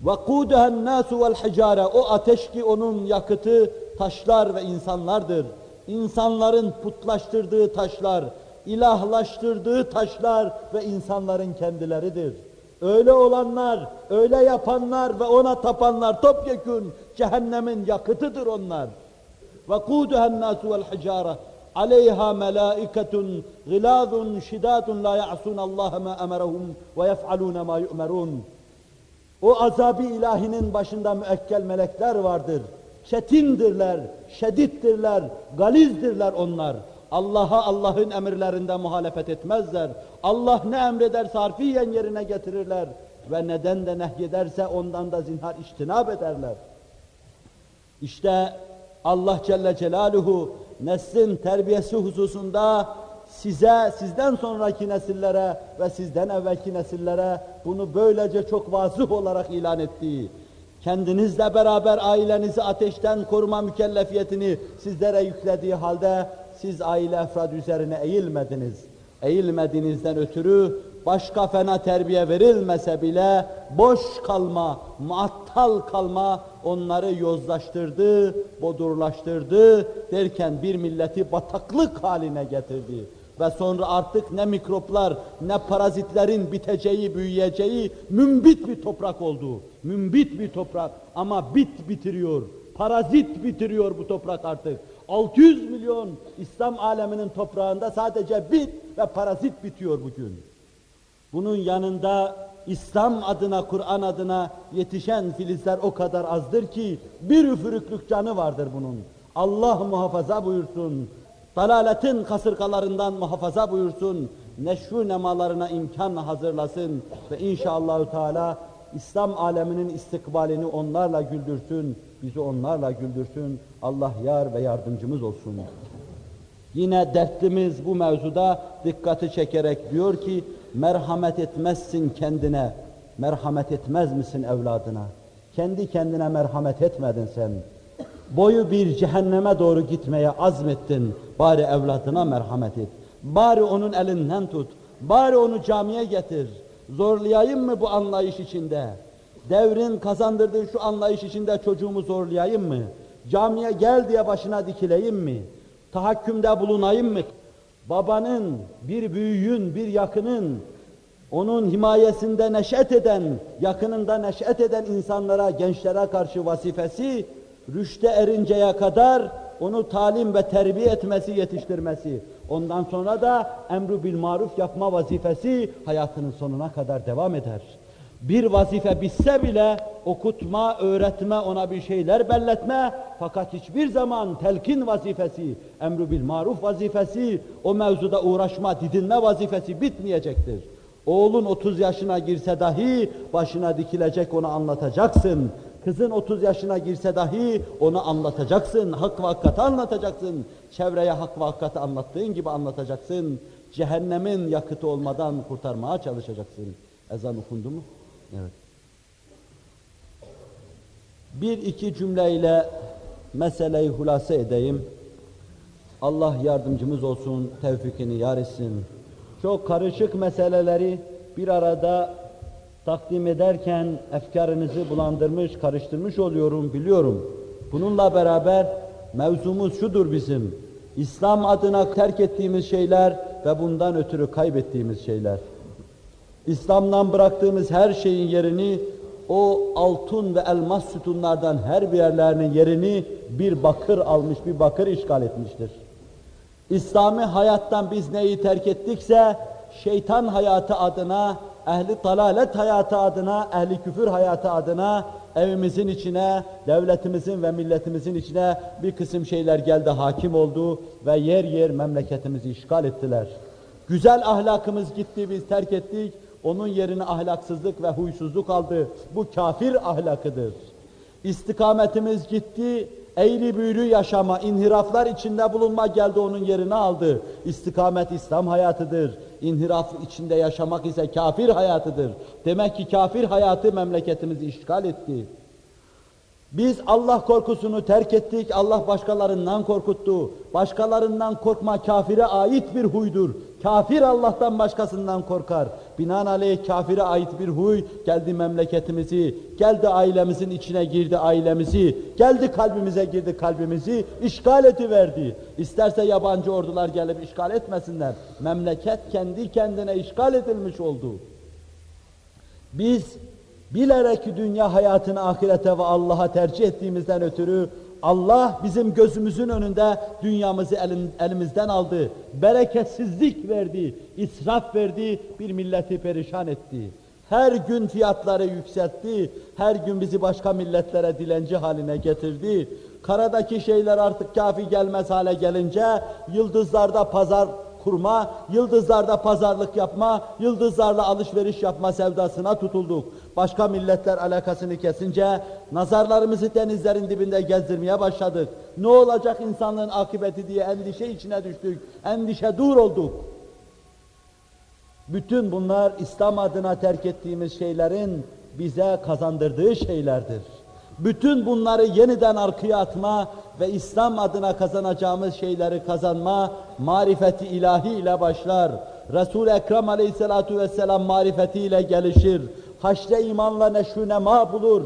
Ve kuduhen nasu vel hicare o ateş ki onun yakıtı taşlar ve insanlardır. İnsanların putlaştırdığı taşlar, ilahlaştırdığı taşlar ve insanların kendileridir. Öyle olanlar, öyle yapanlar ve ona tapanlar topyekün cehennemin yakıtıdır onlar. Vel hicare aleyha melaiketun gilazun şidadun la ya'sun Allah ma emerahum ve yef'alun ma yu'merun. O azabı ilahinin başında müekkel melekler vardır. Çetindirler, şedittirler, galizdirler onlar. Allah'a Allah'ın emirlerinde muhalefet etmezler. Allah ne emrederse harfiyen yerine getirirler. Ve neden de nehyederse ondan da zinhar iştinab ederler. İşte Allah Celle Celaluhu neslin terbiyesi hususunda size, sizden sonraki nesillere ve sizden evvelki nesillere bunu böylece çok vazıh olarak ilan ettiği, kendinizle beraber ailenizi ateşten koruma mükellefiyetini sizlere yüklediği halde siz aile efrad üzerine eğilmediniz. Eğilmediğinizden ötürü başka fena terbiye verilmese bile boş kalma, muattal kalma onları yozlaştırdı, bodurlaştırdı derken bir milleti bataklık haline getirdi. Ve sonra artık ne mikroplar, ne parazitlerin biteceği, büyüyeceği mümbit bir toprak oldu. Mümbit bir toprak ama bit bitiriyor, parazit bitiriyor bu toprak artık. 600 milyon İslam aleminin toprağında sadece bit ve parazit bitiyor bugün. Bunun yanında İslam adına, Kur'an adına yetişen filizler o kadar azdır ki bir üfürüklük canı vardır bunun. Allah muhafaza buyursun. Dalaletin kasırgalarından muhafaza buyursun. Neşru nemalarına imkan hazırlasın ve inşallah Teala İslam aleminin istikbalini onlarla güldürsün, bizi onlarla güldürsün. Allah yar ve yardımcımız olsun. Yine dertlimiz bu mevzuda dikkati çekerek diyor ki, merhamet etmezsin kendine, merhamet etmez misin evladına? Kendi kendine merhamet etmedin sen. Boyu bir cehenneme doğru gitmeye azmettin, bari evladına merhamet et. Bari onun elinden tut, bari onu camiye getir. Zorlayayım mı bu anlayış içinde? Devrin kazandırdığı şu anlayış içinde çocuğumu zorlayayım mı? Camiye gel diye başına dikileyim mi? Tahakkümde bulunayım mı? Babanın, bir büyüğün, bir yakının, onun himayesinde neşet eden, yakınında neşet eden insanlara, gençlere karşı vazifesi, rüşte erinceye kadar onu talim ve terbiye etmesi, yetiştirmesi. Ondan sonra da emru bil maruf yapma vazifesi hayatının sonuna kadar devam eder. Bir vazife bitse bile okutma, öğretme, ona bir şeyler belletme fakat hiçbir zaman telkin vazifesi, emru bil maruf vazifesi, o mevzuda uğraşma, didinme vazifesi bitmeyecektir. Oğlun 30 yaşına girse dahi başına dikilecek onu anlatacaksın. Kızın 30 yaşına girse dahi onu anlatacaksın, hak ve hakikati anlatacaksın. Çevreye hak ve hakikati anlattığın gibi anlatacaksın. Cehennemin yakıtı olmadan kurtarmaya çalışacaksın. Ezan okundu mu? Evet. Bir iki cümleyle meseleyi hulasa edeyim. Allah yardımcımız olsun, tevfikini yar etsin. Çok karışık meseleleri bir arada takdim ederken efkarınızı bulandırmış, karıştırmış oluyorum, biliyorum. Bununla beraber mevzumuz şudur bizim. İslam adına terk ettiğimiz şeyler ve bundan ötürü kaybettiğimiz şeyler. İslam'dan bıraktığımız her şeyin yerini o altın ve elmas sütunlardan her bir yerlerinin yerini bir bakır almış, bir bakır işgal etmiştir. İslami hayattan biz neyi terk ettikse şeytan hayatı adına, ehli talalet hayatı adına, ehli küfür hayatı adına evimizin içine, devletimizin ve milletimizin içine bir kısım şeyler geldi, hakim oldu ve yer yer memleketimizi işgal ettiler. Güzel ahlakımız gitti, biz terk ettik, onun yerine ahlaksızlık ve huysuzluk aldı. Bu kafir ahlakıdır. İstikametimiz gitti, eğri büğrü yaşama, inhiraflar içinde bulunma geldi onun yerini aldı. İstikamet İslam hayatıdır. İnhiraf içinde yaşamak ise kafir hayatıdır. Demek ki kafir hayatı memleketimizi işgal etti. Biz Allah korkusunu terk ettik, Allah başkalarından korkuttu. Başkalarından korkma kafire ait bir huydur. Kafir Allah'tan başkasından korkar. Binaenaleyh kafire ait bir huy geldi memleketimizi, geldi ailemizin içine girdi ailemizi, geldi kalbimize girdi kalbimizi, işgal ediverdi. İsterse yabancı ordular gelip işgal etmesinler. Memleket kendi kendine işgal edilmiş oldu. Biz bilerek dünya hayatını ahirete ve Allah'a tercih ettiğimizden ötürü Allah bizim gözümüzün önünde dünyamızı elin, elimizden aldı. Bereketsizlik verdi, israf verdi, bir milleti perişan etti. Her gün fiyatları yükseltti, her gün bizi başka milletlere dilenci haline getirdi. Karadaki şeyler artık kafi gelmez hale gelince, yıldızlarda pazar kurma, yıldızlarda pazarlık yapma, yıldızlarla alışveriş yapma sevdasına tutulduk. Başka milletler alakasını kesince nazarlarımızı denizlerin dibinde gezdirmeye başladık. Ne olacak insanlığın akıbeti diye endişe içine düştük, endişe dur olduk. Bütün bunlar İslam adına terk ettiğimiz şeylerin bize kazandırdığı şeylerdir. Bütün bunları yeniden arkaya atma ve İslam adına kazanacağımız şeyleri kazanma marifeti ilahi ile başlar. Resul-i Ekrem aleyhissalatu vesselam marifetiyle gelişir. Haşre imanla neşru nema bulur.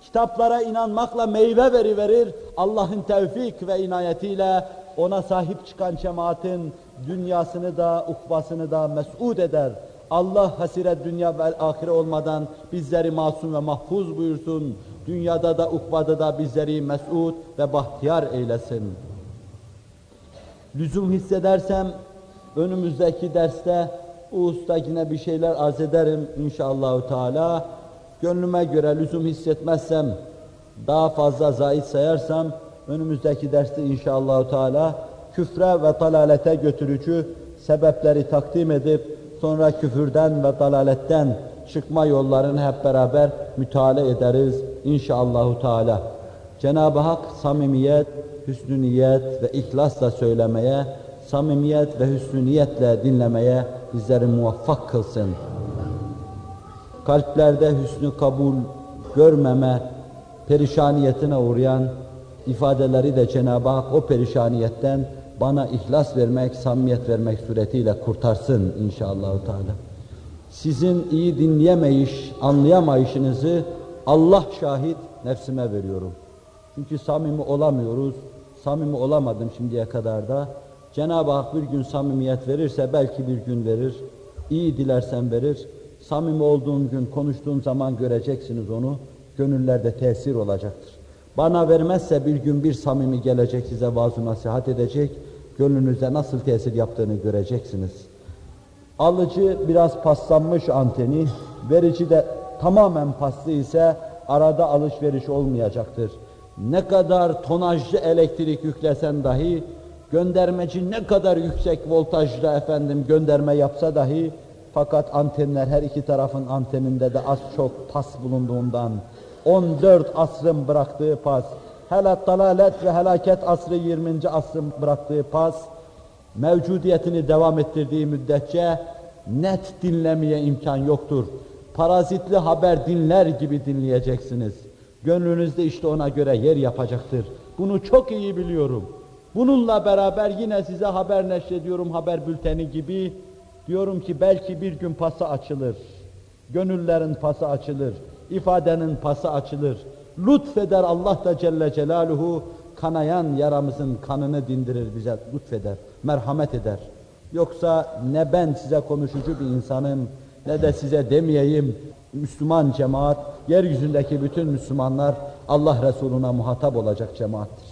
Kitaplara inanmakla meyve veri verir. Allah'ın tevfik ve inayetiyle ona sahip çıkan cemaatin dünyasını da, ukbasını da mes'ud eder. Allah hasiret dünya ve ahire olmadan bizleri masum ve mahfuz buyursun. Dünyada da ukbada da bizleri mes'ud ve bahtiyar eylesin. Lüzum hissedersem önümüzdeki derste bu yine bir şeyler arz ederim inşallahü teala. Gönlüme göre lüzum hissetmezsem, daha fazla zahit sayarsam önümüzdeki derste inşallahü teala küfre ve dalalete götürücü sebepleri takdim edip sonra küfürden ve dalaletten çıkma yollarını hep beraber müteala ederiz inşallahü teala. Cenab-ı Hak samimiyet, hüsnü niyet ve ihlasla söylemeye, samimiyet ve hüsnü niyetle dinlemeye bizleri muvaffak kılsın. Kalplerde hüsnü kabul görmeme, perişaniyetine uğrayan ifadeleri de Cenab-ı Hak o perişaniyetten bana ihlas vermek, samimiyet vermek suretiyle kurtarsın inşallah. Teala. Sizin iyi dinleyemeyiş, anlayamayışınızı Allah şahit nefsime veriyorum. Çünkü samimi olamıyoruz, samimi olamadım şimdiye kadar da. Cenab-ı Hak bir gün samimiyet verirse belki bir gün verir, iyi dilersen verir. Samimi olduğun gün, konuştuğun zaman göreceksiniz onu, gönüllerde tesir olacaktır. Bana vermezse bir gün bir samimi gelecek size vaaz nasihat edecek, gönlünüzde nasıl tesir yaptığını göreceksiniz. Alıcı biraz paslanmış anteni, verici de tamamen paslı ise arada alışveriş olmayacaktır. Ne kadar tonajlı elektrik yüklesen dahi, göndermeci ne kadar yüksek voltajda efendim gönderme yapsa dahi, fakat antenler her iki tarafın anteninde de az çok pas bulunduğundan 14 asrın bıraktığı pas, hele dalalet ve helaket asrı 20. asrın bıraktığı pas, mevcudiyetini devam ettirdiği müddetçe net dinlemeye imkan yoktur. Parazitli haber dinler gibi dinleyeceksiniz. Gönlünüzde işte ona göre yer yapacaktır. Bunu çok iyi biliyorum. Bununla beraber yine size haber neşrediyorum haber bülteni gibi. Diyorum ki belki bir gün pası açılır. Gönüllerin pası açılır. ifadenin pası açılır. Lütfeder Allah da Celle Celaluhu kanayan yaramızın kanını dindirir bize lütfeder, merhamet eder. Yoksa ne ben size konuşucu bir insanım ne de size demeyeyim Müslüman cemaat, yeryüzündeki bütün Müslümanlar Allah Resuluna muhatap olacak cemaattir.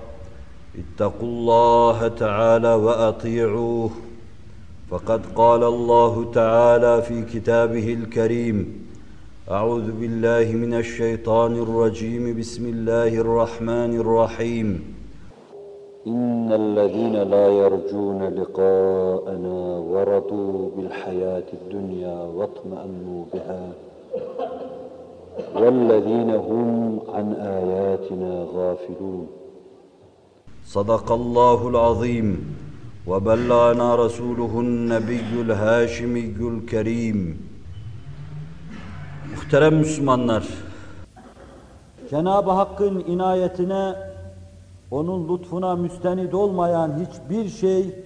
اتقوا الله تعالى وأطيعوه. فقد قال الله تعالى في كتابه الكريم أعوذ بالله من الشيطان الرجيم بسم الله الرحمن الرحيم. إن الذين لا يرجون لقاءنا ورضوا بالحياة الدنيا واطمأنوا بها والذين هم عن آياتنا غافلون. صدق الله العظيم وبلغنا رسوله النبي الهاشمي الكريم Muhterem Müslümanlar, Cenab-ı Hakk'ın inayetine, onun lütfuna müstenid olmayan hiçbir şey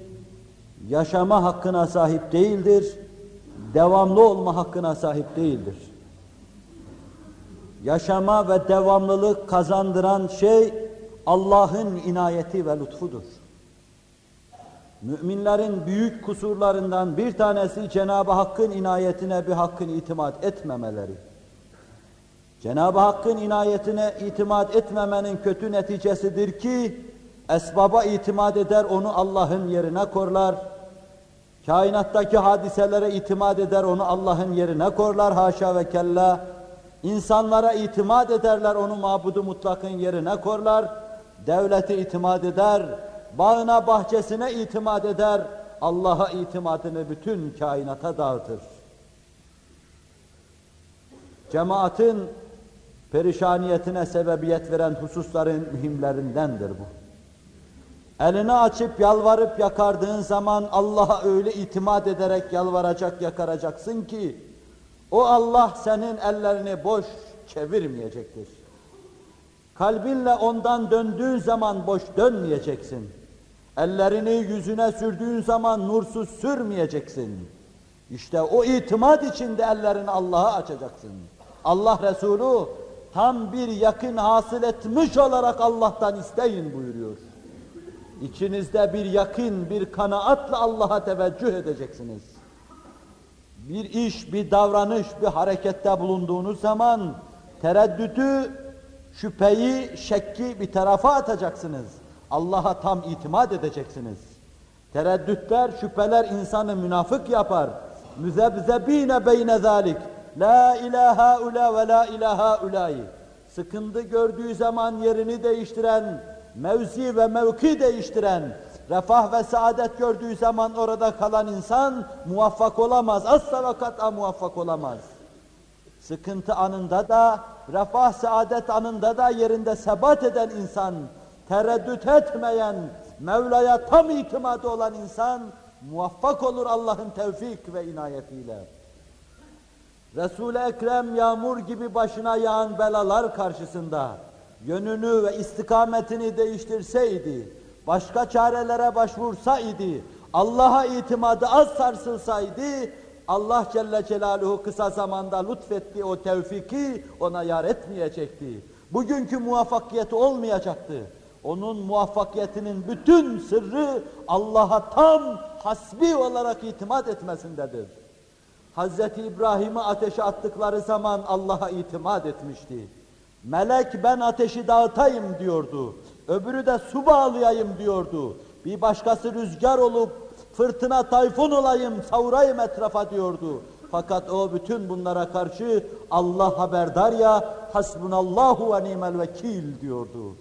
yaşama hakkına sahip değildir, devamlı olma hakkına sahip değildir. Yaşama ve devamlılık kazandıran şey Allah'ın inayeti ve lütfudur. Müminlerin büyük kusurlarından bir tanesi Cenab-ı Hakk'ın inayetine bir hakkın itimat etmemeleri. Cenab-ı Hakk'ın inayetine itimat etmemenin kötü neticesidir ki esbaba itimat eder onu Allah'ın yerine korlar. Kainattaki hadiselere itimat eder onu Allah'ın yerine korlar haşa ve kella. İnsanlara itimat ederler onu mabudu mutlakın yerine korlar. Devlete itimat eder, bağına bahçesine itimat eder, Allah'a itimadını bütün kainata dağıtır. Cemaatin perişaniyetine sebebiyet veren hususların mühimlerindendir bu. Elini açıp yalvarıp yakardığın zaman Allah'a öyle itimat ederek yalvaracak yakaracaksın ki o Allah senin ellerini boş çevirmeyecektir. Kalbinle ondan döndüğün zaman boş dönmeyeceksin. Ellerini yüzüne sürdüğün zaman nursuz sürmeyeceksin. İşte o itimat içinde ellerini Allah'a açacaksın. Allah Resulü tam bir yakın hasıl etmiş olarak Allah'tan isteyin buyuruyor. İçinizde bir yakın, bir kanaatla Allah'a teveccüh edeceksiniz. Bir iş, bir davranış, bir harekette bulunduğunuz zaman tereddütü, şüpheyi, şekki bir tarafa atacaksınız. Allah'a tam itimat edeceksiniz. Tereddütler, şüpheler insanı münafık yapar. Müzebzebine beyne zalik. La ilaha ula ve la ilaha ulai. Sıkıntı gördüğü zaman yerini değiştiren, mevzi ve mevki değiştiren, refah ve saadet gördüğü zaman orada kalan insan muvaffak olamaz. Asla ve kat'a muvaffak olamaz. Sıkıntı anında da, refah saadet anında da yerinde sebat eden insan, tereddüt etmeyen, Mevla'ya tam itimadı olan insan, muvaffak olur Allah'ın tevfik ve inayetiyle. Resul-i Ekrem yağmur gibi başına yağan belalar karşısında yönünü ve istikametini değiştirseydi, başka çarelere başvursaydı, Allah'a itimadı az sarsılsaydı, Allah Celle Celaluhu kısa zamanda lütfetti o tevfiki ona yar etmeyecekti. Bugünkü muvaffakiyeti olmayacaktı. Onun muvaffakiyetinin bütün sırrı Allah'a tam hasbi olarak itimat etmesindedir. Hazreti İbrahim'i ateşe attıkları zaman Allah'a itimat etmişti. Melek ben ateşi dağıtayım diyordu. Öbürü de su bağlayayım diyordu. Bir başkası rüzgar olup fırtına tayfun olayım, savurayım etrafa diyordu. Fakat o bütün bunlara karşı Allah haberdar ya hasbunallahu ve nimel vekil diyordu.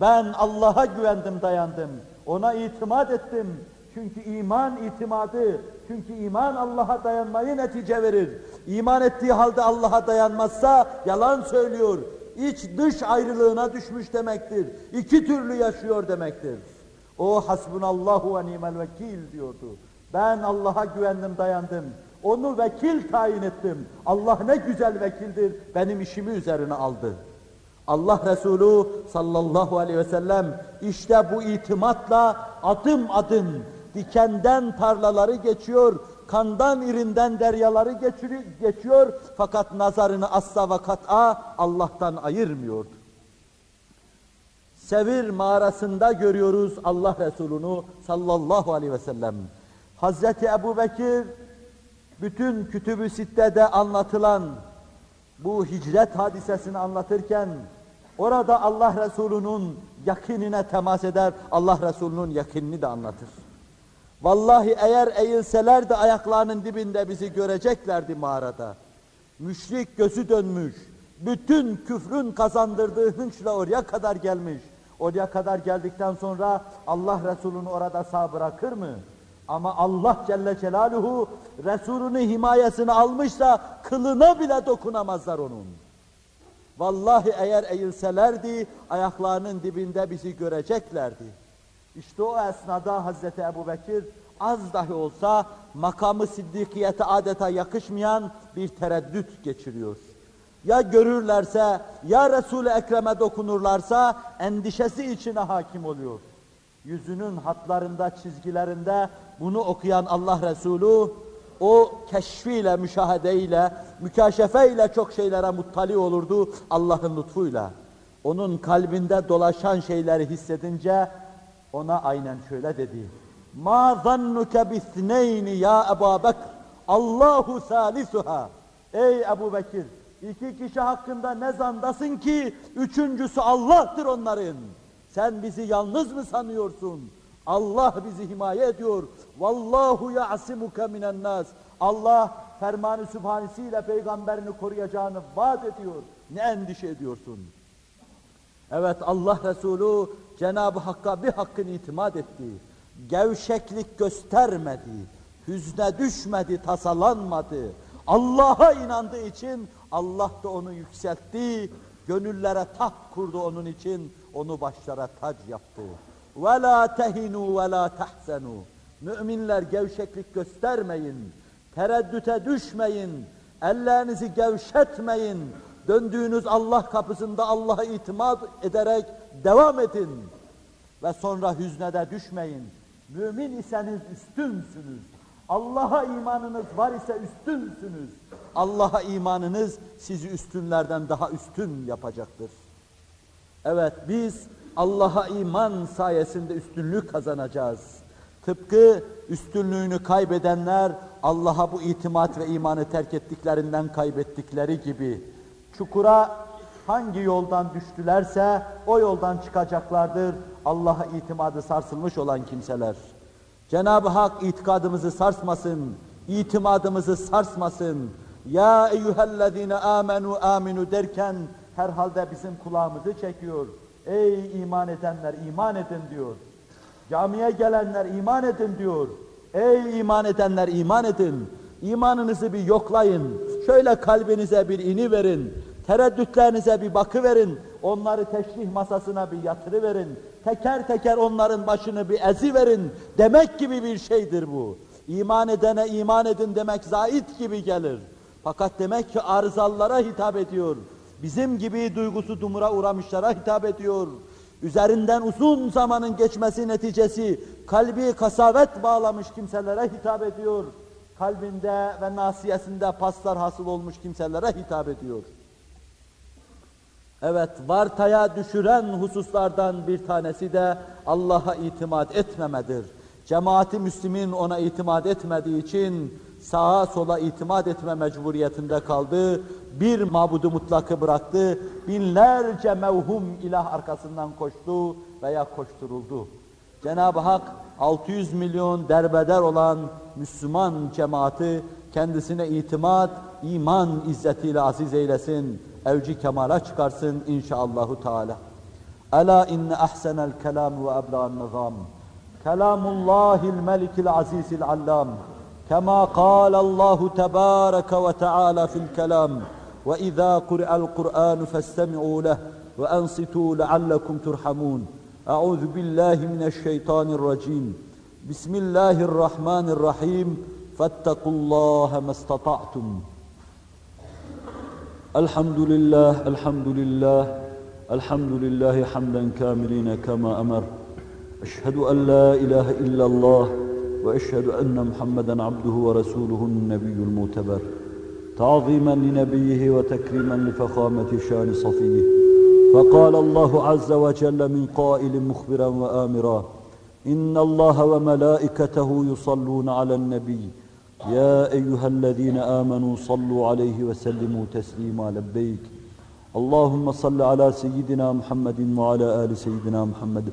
Ben Allah'a güvendim dayandım. Ona itimat ettim. Çünkü iman itimadı, çünkü iman Allah'a dayanmayı netice verir. İman ettiği halde Allah'a dayanmazsa yalan söylüyor. İç dış ayrılığına düşmüş demektir. İki türlü yaşıyor demektir. O hasbunallahu ve nimel vekil diyordu. Ben Allah'a güvendim dayandım. Onu vekil tayin ettim. Allah ne güzel vekildir. Benim işimi üzerine aldı. Allah Resulü sallallahu aleyhi ve sellem işte bu itimatla adım adım dikenden tarlaları geçiyor, kandan irinden deryaları geçiyor fakat nazarını asla ve kat'a Allah'tan ayırmıyordu. Sevir mağarasında görüyoruz Allah Resulü'nü sallallahu aleyhi ve sellem. Hazreti Ebu Bekir bütün kütüb-ü anlatılan bu hicret hadisesini anlatırken orada Allah Resulü'nün yakinine temas eder, Allah Resulü'nün yakinini de anlatır. Vallahi eğer eğilselerdi ayaklarının dibinde bizi göreceklerdi mağarada. Müşrik gözü dönmüş, bütün küfrün kazandırdığı hınçla oraya kadar gelmiş. Oraya kadar geldikten sonra Allah Resulü'nü orada sağ bırakır mı? Ama Allah Celle Celaluhu Resulünü himayesine almışsa kılına bile dokunamazlar onun. Vallahi eğer eğilselerdi ayaklarının dibinde bizi göreceklerdi. İşte o esnada Hazreti Ebu Bekir az dahi olsa makamı siddikiyete adeta yakışmayan bir tereddüt geçiriyor. Ya görürlerse, ya Resul-i Ekrem'e dokunurlarsa endişesi içine hakim oluyor. Yüzünün hatlarında, çizgilerinde bunu okuyan Allah Resulü o keşfiyle, müşahedeyle, mükaşefeyle çok şeylere muttali olurdu Allah'ın lütfuyla. Onun kalbinde dolaşan şeyleri hissedince ona aynen şöyle dedi. Ma zannuke bisneyni ya Ebu Bekir. Allahu salisuha. Ey Ebu Bekir, iki kişi hakkında ne zandasın ki üçüncüsü Allah'tır onların. Sen bizi yalnız mı sanıyorsun? Allah bizi himaye ediyor. Vallahu ya'simuke minen nas. Allah fermanı sübhanesiyle peygamberini koruyacağını vaat ediyor. Ne endişe ediyorsun? Evet Allah Resulü Cenab-ı Hakk'a bir hakkın itimat etti. Gevşeklik göstermedi. Hüzne düşmedi, tasalanmadı. Allah'a inandığı için Allah da onu yükseltti. Gönüllere taht kurdu onun için. Onu başlara tac yaptı. وَلَا تَهِنُوا وَلَا تَحْسَنُوا Müminler gevşeklik göstermeyin. Tereddüte düşmeyin. Ellerinizi gevşetmeyin. Döndüğünüz Allah kapısında Allah'a itimat ederek devam edin. Ve sonra hüznede düşmeyin. Mümin iseniz üstünsünüz. Allah'a imanınız var ise üstünsünüz. Allah'a imanınız sizi üstünlerden daha üstün yapacaktır. Evet biz Allah'a iman sayesinde üstünlük kazanacağız. Tıpkı üstünlüğünü kaybedenler Allah'a bu itimat ve imanı terk ettiklerinden kaybettikleri gibi çukura hangi yoldan düştülerse o yoldan çıkacaklardır. Allah'a itimadı sarsılmış olan kimseler. Cenab-ı Hak itikadımızı sarsmasın, itimadımızı sarsmasın. Ya eyyühellezine amenu aminu derken herhalde bizim kulağımızı çekiyor. Ey iman edenler iman edin diyor. Camiye gelenler iman edin diyor. Ey iman edenler iman edin. İmanınızı bir yoklayın. Şöyle kalbinize bir ini verin. Tereddütlerinize bir bakı verin. Onları teşrih masasına bir yatırıverin, teker teker onların başını bir eziverin demek gibi bir şeydir bu. İman edene iman edin demek zait gibi gelir. Fakat demek ki arızalılara hitap ediyor. Bizim gibi duygusu dumura uğramışlara hitap ediyor. Üzerinden uzun zamanın geçmesi neticesi kalbi kasavet bağlamış kimselere hitap ediyor. Kalbinde ve nasiyesinde paslar hasıl olmuş kimselere hitap ediyor. Evet, vartaya düşüren hususlardan bir tanesi de Allah'a itimat etmemedir. Cemaati Müslümin ona itimat etmediği için sağa sola itimat etme mecburiyetinde kaldı. Bir mabudu mutlakı bıraktı. Binlerce mevhum ilah arkasından koştu veya koşturuldu. Cenab-ı Hak 600 milyon derbeder olan Müslüman cemaati kendisine itimat, iman izzetiyle aziz eylesin. Evci kemala çıkarsın inşallahü teala. Ela inne ahsenel kelam ve ebla'n nizam. Kelamullahil melikil azizil allam. كما قال الله تبارك وتعالى في الكلام واذا قرئ القران فاستمعوا له وانصتوا لعلكم ترحمون اعوذ بالله من الشيطان الرجيم بسم الله الرحمن الحمد لله الحمد لله الحمد لله حمدا كاملين كما أمر. أشهد أن لا إله إلا الله وأشهد أن محمدا عبده ورسوله النبي المعتبر. تعظيما لنبيه وتكريما لفخامة شان صفيه. فقال الله عز وجل من قائل مخبرا وامرا إن الله وملائكته يصلون على النبي يا أيها الذين آمنوا صلوا عليه وسلموا تسليما لبيك. اللهم صل على سيدنا محمد وعلى آل سيدنا محمد.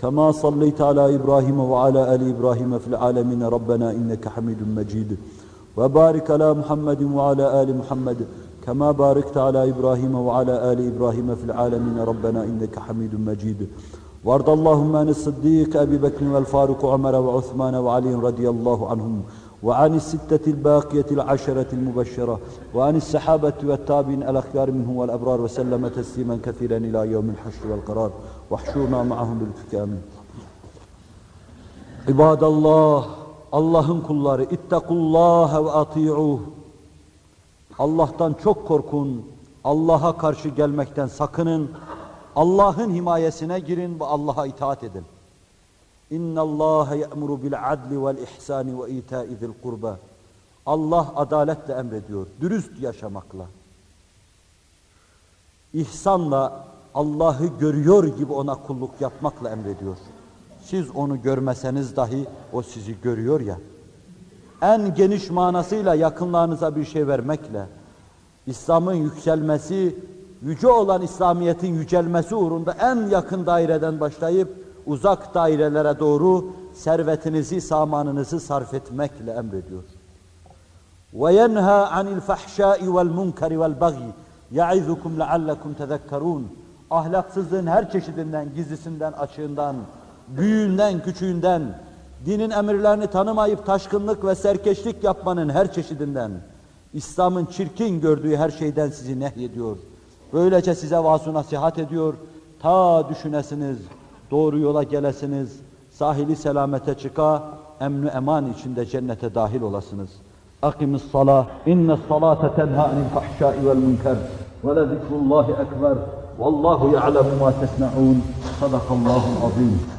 كما صليت على إبراهيم وعلى آل إبراهيم في العالمين. ربنا إنك حميد مجيد. وبارك على محمد وعلى آل محمد. كما باركت على إبراهيم وعلى آل إبراهيم في العالمين. ربنا إنك حميد مجيد. وارض اللهم عن الصديق أبي بكر والفاروق وعمر وعثمان وعلي رضي الله عنهم. وعن الستة الباقية العشرة المبشرة وعن السحابة والتابعين الأخيار منهم والأبرار وسلم تسليما كثيرا إلى يوم الحشر والقرار واحشرنا معهم بلطفك آمين عباد الله Allah'ın kulları ittakullaha ve ati'uh. Allah'tan çok korkun. Allah'a karşı gelmekten sakının. Allah'ın himayesine girin ve Allah'a itaat edin. Bil adli vel ihsani ve ita'i zil kurba. Allah adaletle emrediyor, dürüst yaşamakla. İhsanla Allah'ı görüyor gibi ona kulluk yapmakla emrediyor. Siz onu görmeseniz dahi o sizi görüyor ya. En geniş manasıyla yakınlarınıza bir şey vermekle, İslam'ın yükselmesi, yüce olan İslamiyet'in yücelmesi uğrunda en yakın daireden başlayıp uzak dairelere doğru servetinizi, samanınızı sarf etmekle emrediyor. وَيَنْهَا عَنِ الْفَحْشَاءِ وَالْمُنْكَرِ وَالْبَغْيِ يَعِذُكُمْ لَعَلَّكُمْ تَذَكَّرُونَ Ahlaksızlığın her çeşidinden, gizlisinden, açığından, büyüğünden, küçüğünden, dinin emirlerini tanımayıp taşkınlık ve serkeşlik yapmanın her çeşidinden, İslam'ın çirkin gördüğü her şeyden sizi nehyediyor. Böylece size vaaz nasihat ediyor, ta düşünesiniz, doğru yola gelesiniz, sahili selamete çıka, emni eman içinde cennete dahil olasınız. Akimis salah, inne salate tenha anil fahşai vel münker, ve le zikrullahi ekber, vallahu ya'lemu ma tesna'un, sadakallahu azim.